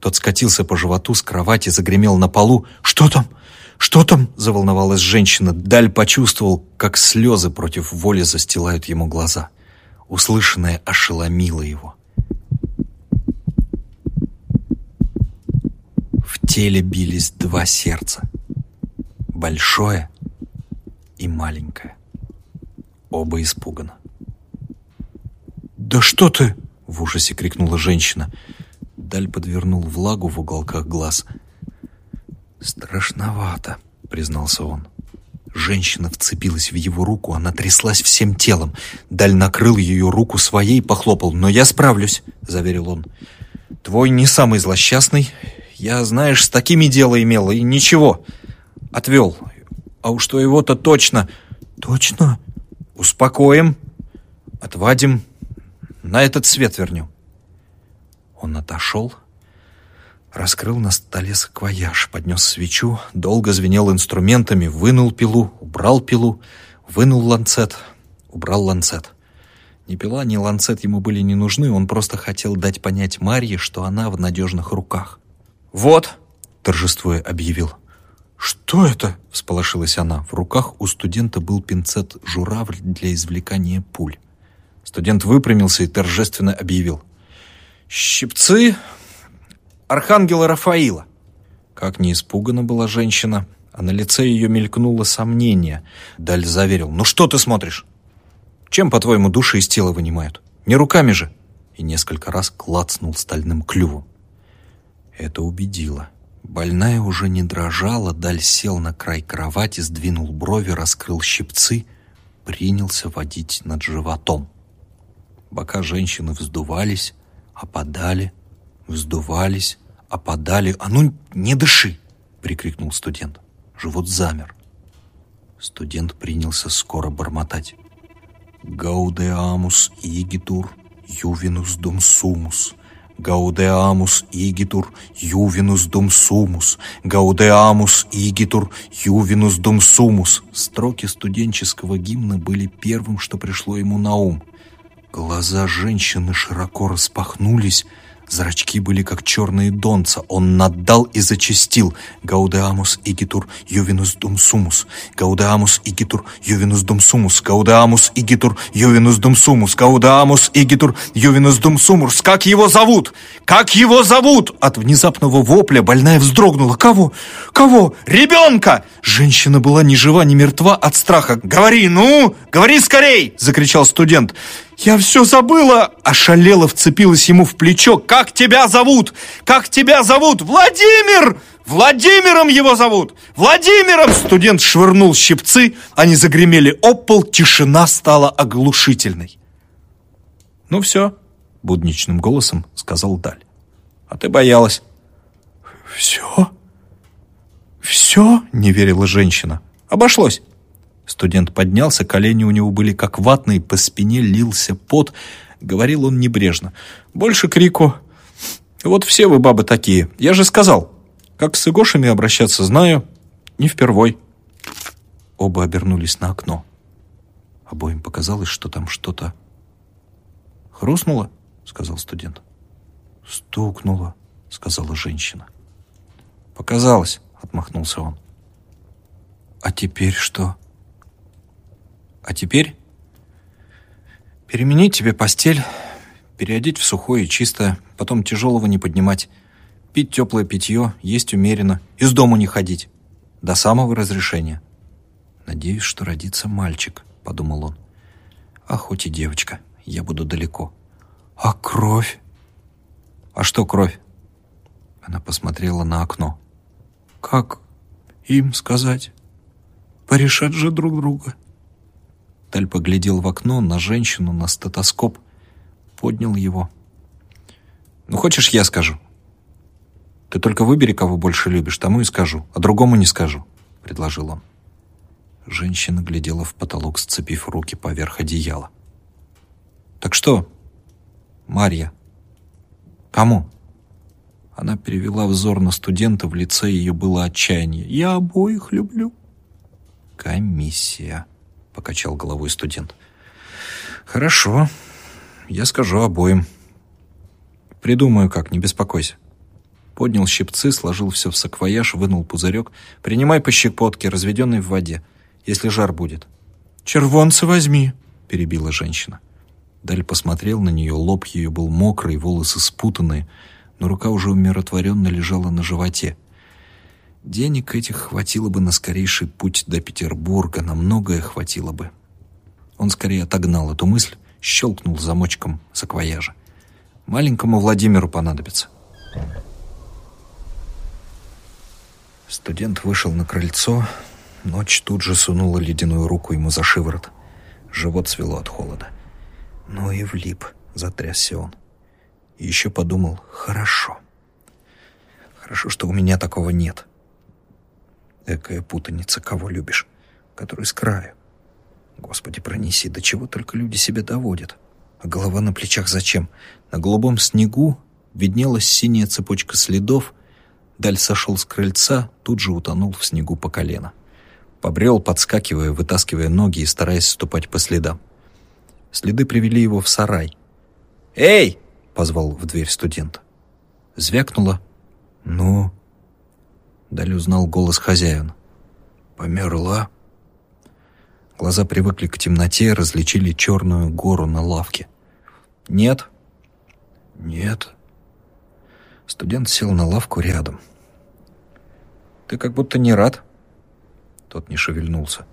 Тот скатился по животу с кровати, загремел на полу. «Что там? Что там?» — заволновалась женщина. Даль почувствовал, как слезы против воли застилают ему глаза. Услышанное ошеломило его. Теле бились два сердца. Большое и маленькое. Оба испуганы. «Да что ты!» — в ужасе крикнула женщина. Даль подвернул влагу в уголках глаз. «Страшновато», — признался он. Женщина вцепилась в его руку, она тряслась всем телом. Даль накрыл ее руку своей и похлопал. «Но я справлюсь», — заверил он. «Твой не самый злосчастный. Я, знаешь, с такими дело имел, и ничего. Отвел. А уж твоего-то точно...» «Точно?» «Успокоим, отвадим, на этот свет вернем». Он отошел, раскрыл на столе саквояж, поднес свечу, долго звенел инструментами, вынул пилу, убрал пилу, вынул ланцет, убрал ланцет. Ни пила, ни ланцет ему были не нужны, он просто хотел дать понять Марье, что она в надежных руках. «Вот!» — торжествуя объявил. «Что это?» — всполошилась она. В руках у студента был пинцет-журавль для извлекания пуль. Студент выпрямился и торжественно объявил. «Щипцы архангела Рафаила». Как не испугана была женщина, а на лице ее мелькнуло сомнение. Даль заверил. «Ну что ты смотришь? Чем, по-твоему, души из тела вынимают? Не руками же!» И несколько раз клацнул стальным клювом. Это убедило. Больная уже не дрожала, Даль сел на край кровати, сдвинул брови, раскрыл щипцы, принялся водить над животом. Бока женщины вздувались, опадали, вздувались, опадали. «А ну, не дыши!» — прикрикнул студент. Живот замер. Студент принялся скоро бормотать. «Гаудеамус игитур, ювинус дум сумус, Гаудеамус игитур ювинус дум сумус, Гаудеамус игитур ювинус дум сумус. Строки студенческого гимна были первым, что пришло ему на ум. Глаза женщины широко распахнулись, Зрачки были как черные донца. Он наддал и зачастил. Гаудеамус игитур ювинус дум сумус. Гаудеамус игитур ювинус дум сумус. Гаудеамус игитур ювинус дум сумус. Гаудеамус игитур ювинус дум сумус. Как его зовут? Как его зовут? От внезапного вопля больная вздрогнула. Кого? Кого? Ребенка! Женщина была ни жива, ни мертва от страха. «Говори, ну! Говори скорей!» — закричал студент. «Я все забыла!» — ошалела, вцепилась ему в плечо. «Как тебя зовут? Как тебя зовут? Владимир! Владимиром его зовут! Владимиром!» Студент швырнул щипцы, они загремели об пол, тишина стала оглушительной. «Ну все», — будничным голосом сказал Даль. «А ты боялась». «Все? Все?» — не верила женщина. «Обошлось. Студент поднялся, колени у него были как ватные, по спине лился пот. Говорил он небрежно. «Больше крику. Вот все вы бабы такие. Я же сказал. Как с игошами обращаться, знаю. Не впервой». Оба обернулись на окно. Обоим показалось, что там что-то... «Хрустнуло?» — сказал студент. «Стукнуло», — сказала женщина. «Показалось», — отмахнулся он. «А теперь что?» А теперь переменить тебе постель, переодеть в сухое и чистое, потом тяжелого не поднимать, пить теплое питье, есть умеренно, из дому не ходить. До самого разрешения. Надеюсь, что родится мальчик, подумал он. А хоть и девочка, я буду далеко. А кровь? А что кровь? Она посмотрела на окно. Как им сказать? Порешат же друг друга. Таль поглядел в окно на женщину, на стетоскоп, поднял его. «Ну, хочешь, я скажу?» «Ты только выбери, кого больше любишь, тому и скажу, а другому не скажу», — предложил он. Женщина глядела в потолок, сцепив руки поверх одеяла. «Так что, Марья? Кому?» Она перевела взор на студента, в лице ее было отчаяние. «Я обоих люблю». «Комиссия», покачал головой студент. Хорошо. Я скажу обоим. Придумаю как, не беспокойся. Поднял щипцы, сложил все в саквояж, вынул пузырек. Принимай по щепотке, разведенной в воде, если жар будет. «Червонца возьми», — перебила женщина. Даль посмотрел на нее, лоб ее был мокрый, волосы спутанные, но рука уже умиротворенно лежала на животе. Денег этих хватило бы на скорейший путь до Петербурга, на многое хватило бы. Он скорее отогнал эту мысль, щелкнул замочком саквояжа. Маленькому Владимиру понадобится. Студент вышел на крыльцо. Ночь тут же сунула ледяную руку ему за шиворот. Живот свело от холода. Ну и влип, затрясся он. И еще подумал, хорошо. Хорошо, что у меня такого нет. Экая путаница, кого любишь, который с краю. Господи, пронеси, до чего только люди себя доводят. А голова на плечах зачем? На голубом снегу виднелась синяя цепочка следов. Даль сошел с крыльца, тут же утонул в снегу по колено. Побрел, подскакивая, вытаскивая ноги и стараясь ступать по следам. Следы привели его в сарай. «Эй!» — позвал в дверь студента. Звякнуло. «Ну?» Даль узнал голос хозяина. «Померла?» Глаза привыкли к темноте, различили черную гору на лавке. «Нет?» «Нет». Студент сел на лавку рядом. «Ты как будто не рад?» Тот не шевельнулся.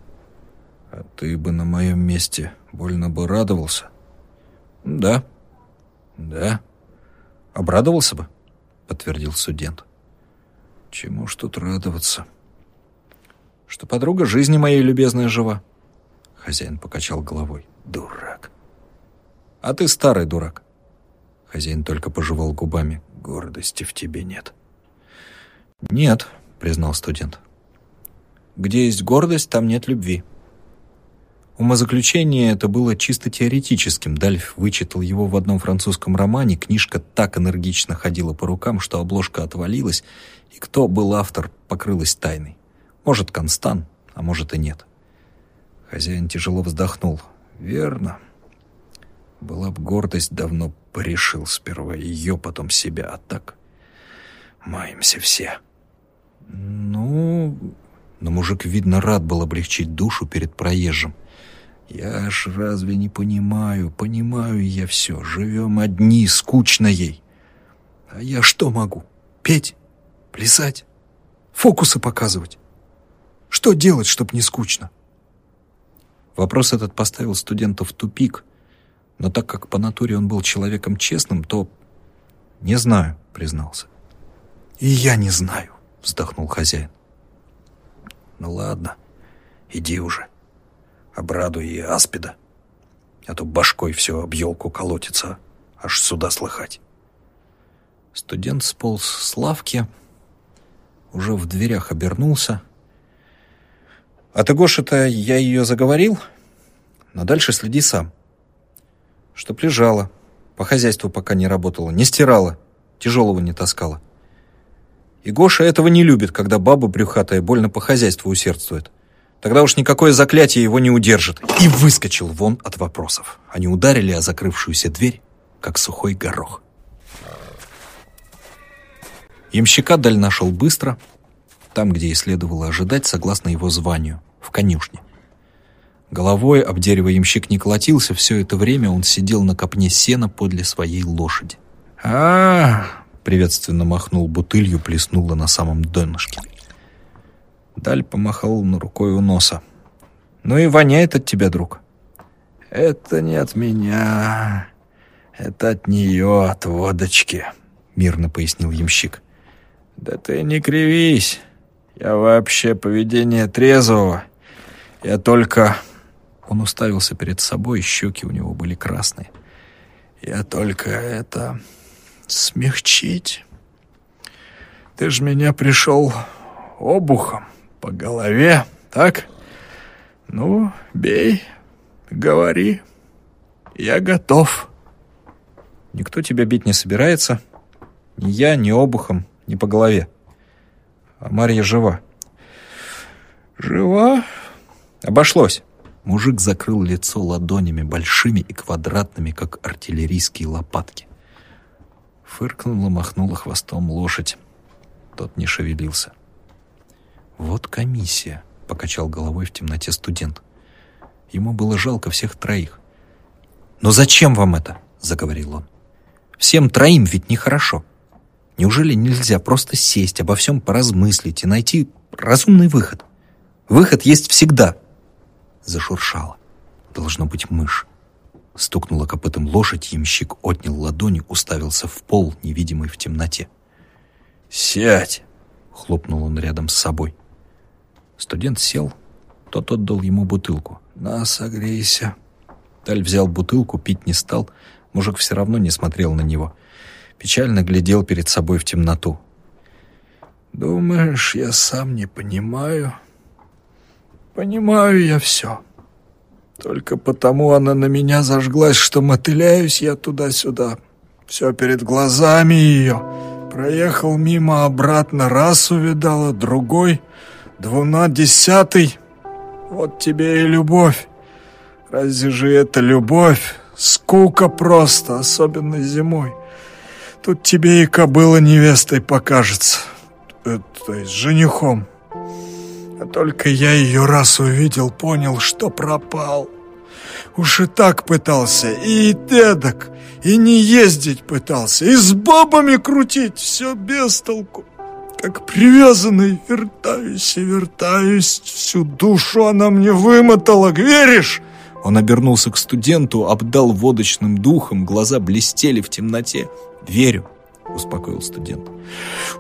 «А ты бы на моем месте больно бы радовался?» «Да». «Да». «Обрадовался бы?» — подтвердил студент. «Чему ж тут радоваться?» «Что подруга жизни моей любезная жива». Хозяин покачал головой. «Дурак». «А ты старый дурак». Хозяин только пожевал губами. «Гордости в тебе нет». «Нет», — признал студент. «Где есть гордость, там нет любви». Умозаключение это было чисто теоретическим. Дальф вычитал его в одном французском романе. Книжка так энергично ходила по рукам, что обложка отвалилась, и кто был автор, покрылась тайной. Может, Констан, а может и нет. Хозяин тяжело вздохнул. «Верно. Была б гордость, давно порешил сперва ее, потом себя, а так маемся все». «Ну...» Но мужик, видно, рад был облегчить душу перед проезжим. Я ж разве не понимаю, понимаю я все. Живем одни, скучно ей. А я что могу? Петь? Плясать? Фокусы показывать? Что делать, чтоб не скучно? Вопрос этот поставил студента в тупик, но так как по натуре он был человеком честным, то... «Не знаю», — признался. «И я не знаю», — вздохнул хозяин. «Ну ладно, иди уже» обрадуй и аспида. А то башкой все об елку колотится, аж сюда слыхать. Студент сполз с лавки, уже в дверях обернулся. «А ты, Гоша-то, я ее заговорил? Но дальше следи сам. Чтоб лежала, по хозяйству пока не работала, не стирала, тяжелого не таскала. И Гоша этого не любит, когда баба брюхатая больно по хозяйству усердствует. Тогда уж никакое заклятие его не удержит. И выскочил вон от вопросов. Они ударили о закрывшуюся дверь, как сухой горох. Ямщика Даль нашел быстро, там, где и следовало ожидать, согласно его званию, в конюшне. Головой об дерево ямщик не колотился, все это время он сидел на копне сена подле своей лошади. а, -а, приветственно махнул бутылью, плеснула на самом донышке. Даль помахал рукой у носа. «Ну и воняет от тебя, друг». «Это не от меня. Это от нее, от водочки», — мирно пояснил ямщик. «Да ты не кривись. Я вообще поведение трезвого. Я только...» Он уставился перед собой, щеки у него были красные. «Я только это... смягчить. Ты ж меня пришел обухом по голове, так? Ну, бей, говори. Я готов. Никто тебя бить не собирается. Ни я, ни обухом, ни по голове. А Марья жива. Жива? Обошлось. Мужик закрыл лицо ладонями, большими и квадратными, как артиллерийские лопатки. Фыркнула, махнула хвостом лошадь. Тот не шевелился. «Вот комиссия», — покачал головой в темноте студент. Ему было жалко всех троих. «Но зачем вам это?» — заговорил он. «Всем троим ведь нехорошо. Неужели нельзя просто сесть, обо всем поразмыслить и найти разумный выход? Выход есть всегда!» Зашуршало. Должно быть мышь. Стукнула копытом лошадь, ямщик отнял ладони, уставился в пол, невидимый в темноте. «Сядь!» — хлопнул он рядом с собой. Студент сел, тот отдал ему бутылку. «На, согрейся». Таль взял бутылку, пить не стал. Мужик все равно не смотрел на него. Печально глядел перед собой в темноту. «Думаешь, я сам не понимаю?» «Понимаю я все. Только потому она на меня зажглась, что мотыляюсь я туда-сюда. Все перед глазами ее. Проехал мимо обратно, раз увидала, другой, двуна, десятый. Вот тебе и любовь. Разве же это любовь? Скука просто, особенно зимой. Тут тебе и кобыла невестой покажется. Э, то есть женихом. А только я ее раз увидел, понял, что пропал. Уж и так пытался, и эдак, и не ездить пытался, и с бабами крутить, все без толку. Как привязанный вертаюсь и вертаюсь, всю душу она мне вымотала, веришь? Он обернулся к студенту, обдал водочным духом, глаза блестели в темноте. «Верю», — успокоил студент.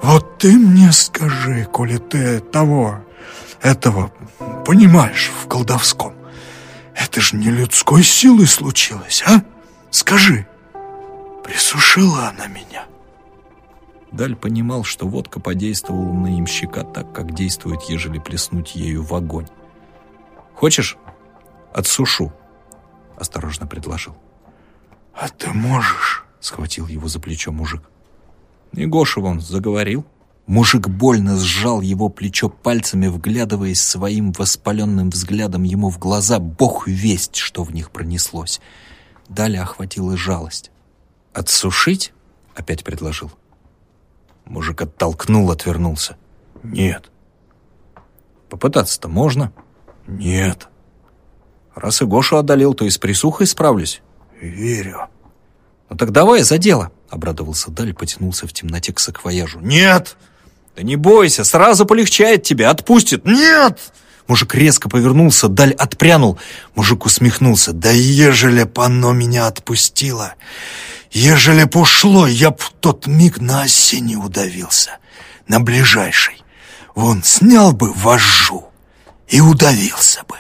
«Вот ты мне скажи, коли ты того, этого понимаешь в колдовском, это же не людской силой случилось, а? Скажи, присушила она меня?» Даль понимал, что водка подействовала на имщика так, как действует, ежели плеснуть ею в огонь. «Хочешь, отсушу?» — осторожно предложил. «А ты можешь?» — схватил его за плечо мужик. И Гоша вон заговорил. Мужик больно сжал его плечо пальцами, вглядываясь своим воспаленным взглядом ему в глаза. Бог весть, что в них пронеслось. Далее охватила жалость. «Отсушить?» — опять предложил. Мужик оттолкнул, отвернулся. «Нет». «Попытаться-то можно?» «Нет». «Раз и Гошу одолел, то и с присухой справлюсь». «Верю». «Ну так давай за дело», — обрадовался Даль, потянулся в темноте к саквояжу. «Нет!» «Да не бойся, сразу полегчает тебе, отпустит!» «Нет!» Мужик резко повернулся, Даль отпрянул. Мужик усмехнулся. «Да ежели б оно меня отпустило, ежели б ушло, я б в тот миг на осени удавился, на ближайший. Вон, снял бы вожжу и удавился бы».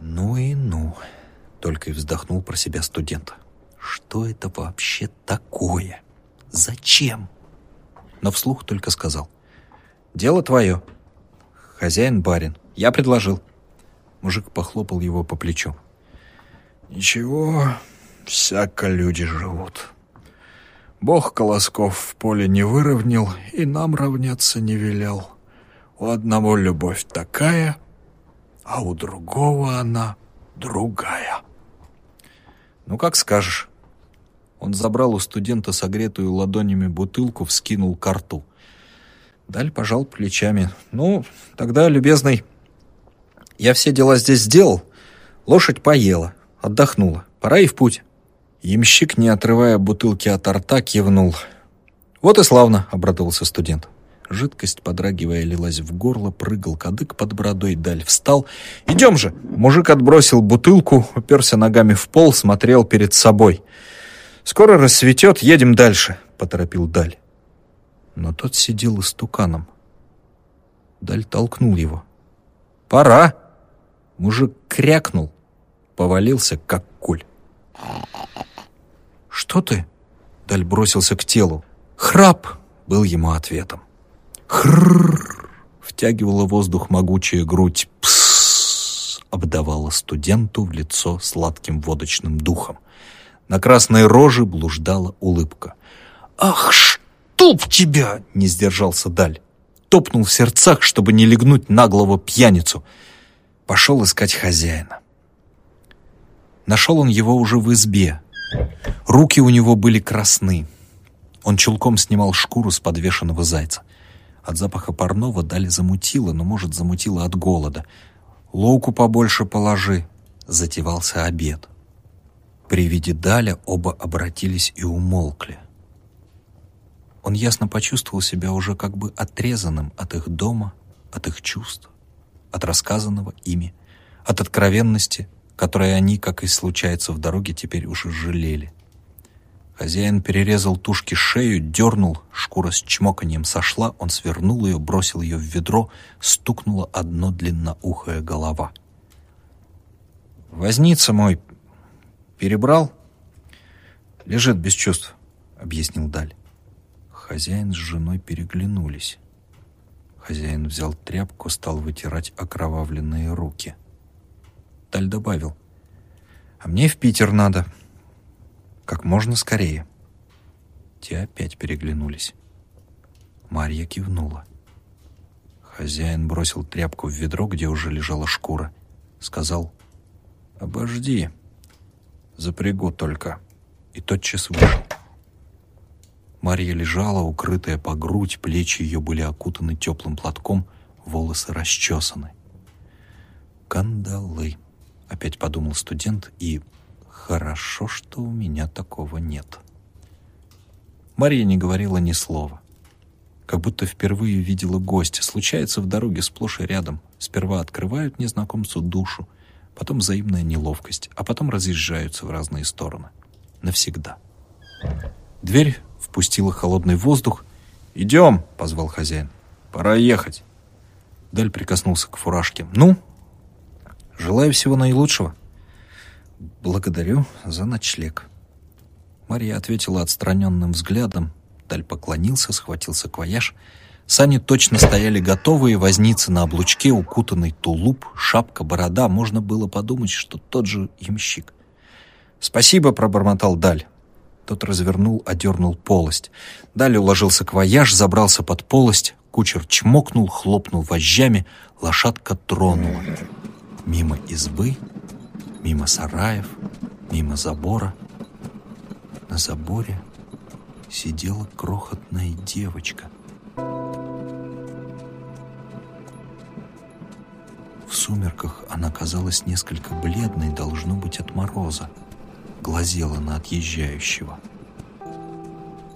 «Ну и ну», — только и вздохнул про себя студент. «Что это вообще такое? Зачем?» но вслух только сказал. «Дело твое. Хозяин барин. Я предложил». Мужик похлопал его по плечу. «Ничего, всяко люди живут. Бог колосков в поле не выровнял и нам равняться не велел. У одного любовь такая, а у другого она другая». «Ну, как скажешь». Он забрал у студента согретую ладонями бутылку, вскинул карту. Даль пожал плечами. «Ну, тогда, любезный, я все дела здесь сделал. Лошадь поела, отдохнула. Пора и в путь». Ямщик, не отрывая бутылки от рта, кивнул. «Вот и славно», — обрадовался студент. Жидкость, подрагивая, лилась в горло, прыгал кадык под бородой, Даль встал. «Идем же!» Мужик отбросил бутылку, уперся ногами в пол, смотрел перед собой — «Скоро рассветет, едем дальше», — поторопил Даль. Но тот сидел истуканом. Даль толкнул его. «Пора!» Мужик крякнул, повалился, как куль. «Что ты?» Даль бросился к телу. «Храп!» был ему ответом. «Хрррр!» втягивала воздух могучая грудь. «Псс!» обдавала студенту в лицо сладким водочным духом. На красной роже блуждала улыбка. «Ах, чтоб тебя!» — не сдержался Даль. Топнул в сердцах, чтобы не легнуть наглого пьяницу. Пошел искать хозяина. Нашел он его уже в избе. Руки у него были красны. Он чулком снимал шкуру с подвешенного зайца. От запаха парного дали замутило, но, может, замутило от голода. Луку побольше положи. Затевался обед. При виде Даля оба обратились и умолкли. Он ясно почувствовал себя уже как бы отрезанным от их дома, от их чувств, от рассказанного ими, от откровенности, которой они, как и случается в дороге, теперь уже жалели. Хозяин перерезал тушки шею, дернул, шкура с чмоканием сошла, он свернул ее, бросил ее в ведро, стукнула одно длинноухая голова. «Возница мой перебрал? Лежит без чувств», — объяснил Даль. Хозяин с женой переглянулись. Хозяин взял тряпку, стал вытирать окровавленные руки. Даль добавил. «А мне в Питер надо» как можно скорее. Те опять переглянулись. Марья кивнула. Хозяин бросил тряпку в ведро, где уже лежала шкура. Сказал, «Обожди, запрягу только». И тотчас вышел. Марья лежала, укрытая по грудь, плечи ее были окутаны теплым платком, волосы расчесаны. «Кандалы», — опять подумал студент и Хорошо, что у меня такого нет. Мария не говорила ни слова. Как будто впервые видела гостя. Случается в дороге сплошь и рядом. Сперва открывают незнакомцу душу, потом взаимная неловкость, а потом разъезжаются в разные стороны. Навсегда. Дверь впустила холодный воздух. «Идем!» — позвал хозяин. «Пора ехать!» Даль прикоснулся к фуражке. «Ну, желаю всего наилучшего!» «Благодарю за ночлег». Мария ответила отстраненным взглядом. Даль поклонился, схватил саквояж. Сани точно стояли готовые, возницы на облучке, укутанный тулуп, шапка, борода. Можно было подумать, что тот же ямщик. «Спасибо», — пробормотал Даль. Тот развернул, одернул полость. Даль уложил саквояж, забрался под полость. Кучер чмокнул, хлопнул вожжами. Лошадка тронула. Мимо избы мимо сараев, мимо забора. На заборе сидела крохотная девочка. В сумерках она казалась несколько бледной, должно быть, от мороза. Глазела на отъезжающего.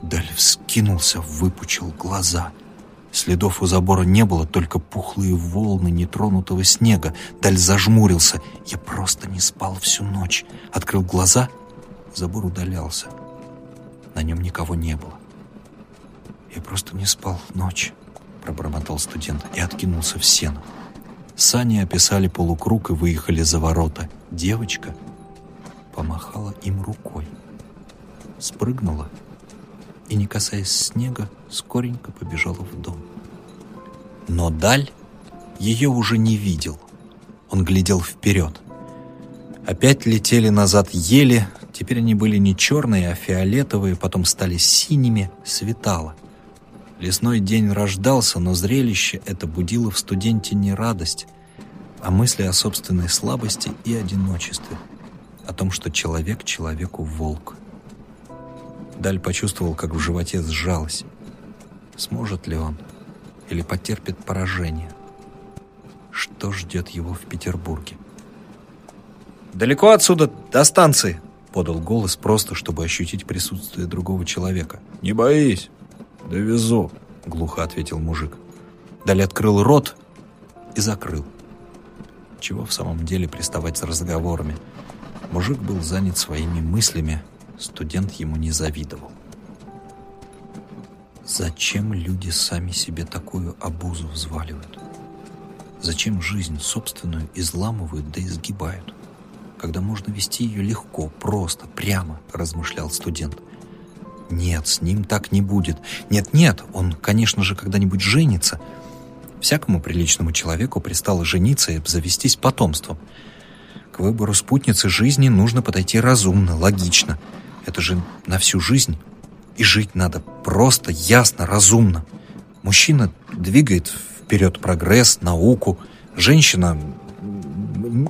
Даль вскинулся, выпучил глаза — Следов у забора не было, только пухлые волны нетронутого снега. Даль зажмурился. Я просто не спал всю ночь. Открыл глаза, забор удалялся. На нем никого не было. «Я просто не спал ночь», — пробормотал студент и откинулся в сено. Сани описали полукруг и выехали за ворота. Девочка помахала им рукой. Спрыгнула и, не касаясь снега, скоренько побежала в дом. Но Даль ее уже не видел. Он глядел вперед. Опять летели назад ели, теперь они были не черные, а фиолетовые, потом стали синими, светало. Лесной день рождался, но зрелище это будило в студенте не радость, а мысли о собственной слабости и одиночестве, о том, что человек человеку волк. Даль почувствовал, как в животе сжалось. Сможет ли он? Или потерпит поражение? Что ждет его в Петербурге? «Далеко отсюда, до станции!» — подал голос просто, чтобы ощутить присутствие другого человека. «Не боись, довезу», — глухо ответил мужик. Даль открыл рот и закрыл. Чего в самом деле приставать с разговорами? Мужик был занят своими мыслями, Студент ему не завидовал. Зачем люди сами себе такую обузу взваливают? Зачем жизнь собственную изламывают да изгибают? Когда можно вести ее легко, просто, прямо, размышлял студент. Нет, с ним так не будет. Нет-нет, он, конечно же, когда-нибудь женится. Всякому приличному человеку пристало жениться и обзавестись потомством. К выбору спутницы жизни нужно подойти разумно, логично – это же на всю жизнь. И жить надо просто, ясно, разумно. Мужчина двигает вперед прогресс, науку. Женщина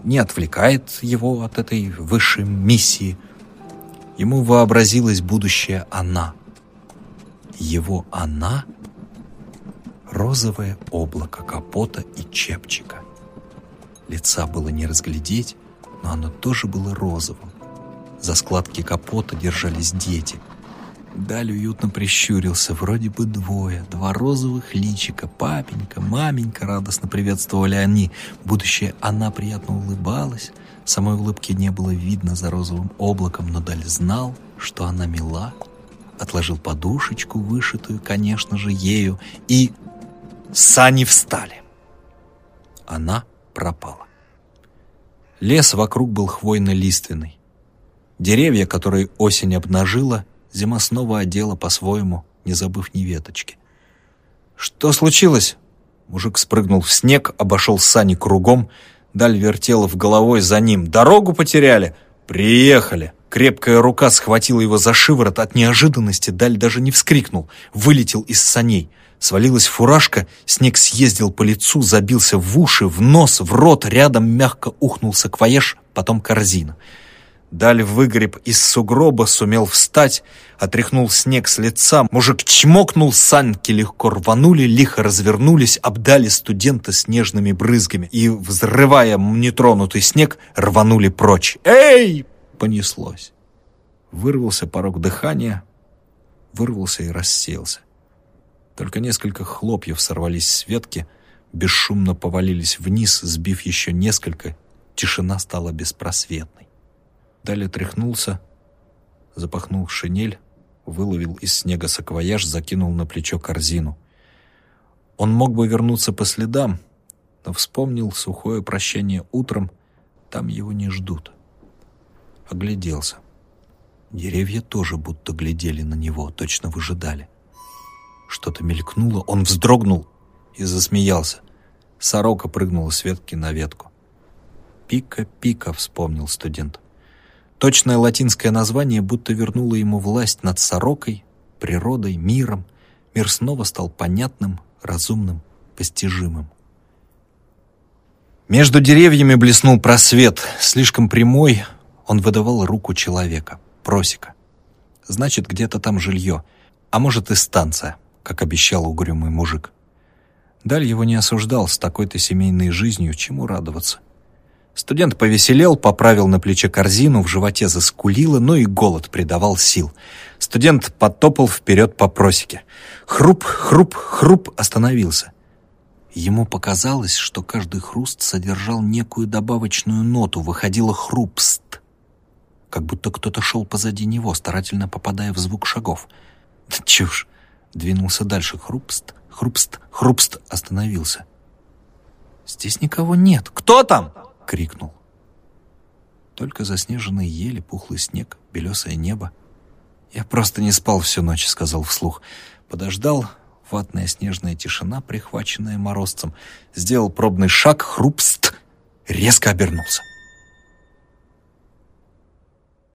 не отвлекает его от этой высшей миссии. Ему вообразилось будущее она. Его она — розовое облако капота и чепчика. Лица было не разглядеть, но оно тоже было розовым. За складки капота держались дети — Даль уютно прищурился. Вроде бы двое. Два розовых личика. Папенька, маменька радостно приветствовали они. Будущее она приятно улыбалась. Самой улыбки не было видно за розовым облаком, но Даль знал, что она мила. Отложил подушечку, вышитую, конечно же, ею, и... Сани встали. Она пропала. Лес вокруг был хвойно-лиственный. Деревья, которые осень обнажила, Зима снова одела по-своему, не забыв ни веточки. «Что случилось?» Мужик спрыгнул в снег, обошел сани кругом. Даль вертела в головой за ним. «Дорогу потеряли?» «Приехали!» Крепкая рука схватила его за шиворот. От неожиданности Даль даже не вскрикнул. Вылетел из саней. Свалилась фуражка, снег съездил по лицу, забился в уши, в нос, в рот. Рядом мягко ухнул саквояж, потом корзина. Даль выгреб из сугроба, сумел встать, отряхнул снег с лица. Мужик чмокнул, санки легко рванули, лихо развернулись, обдали студента снежными брызгами и, взрывая нетронутый снег, рванули прочь. «Эй!» — понеслось. Вырвался порог дыхания, вырвался и рассеялся. Только несколько хлопьев сорвались с ветки, бесшумно повалились вниз, сбив еще несколько, тишина стала беспросветной. Далее тряхнулся, запахнул шинель, выловил из снега саквояж, закинул на плечо корзину. Он мог бы вернуться по следам, но вспомнил сухое прощение утром, там его не ждут. Огляделся. Деревья тоже будто глядели на него, точно выжидали. Что-то мелькнуло, он вздрогнул и засмеялся. Сорока прыгнула с ветки на ветку. «Пика-пика», — вспомнил студент. Точное латинское название будто вернуло ему власть над сорокой, природой, миром. Мир снова стал понятным, разумным, постижимым. Между деревьями блеснул просвет, слишком прямой, он выдавал руку человека, просека. Значит, где-то там жилье, а может и станция, как обещал угрюмый мужик. Даль его не осуждал, с такой-то семейной жизнью чему радоваться. Студент повеселел, поправил на плече корзину, в животе заскулило, но и голод придавал сил. Студент потопал вперед по просеке. Хруп, хруп, хруп остановился. Ему показалось, что каждый хруст содержал некую добавочную ноту, выходило хрупст. Как будто кто-то шел позади него, старательно попадая в звук шагов. Чушь! Двинулся дальше. Хрупст, хрупст, хрупст остановился. «Здесь никого нет. Кто там?» — крикнул. Только заснеженные ели, пухлый снег, белесое небо. «Я просто не спал всю ночь», — сказал вслух. Подождал, ватная снежная тишина, прихваченная морозцем. Сделал пробный шаг, хрупст, резко обернулся.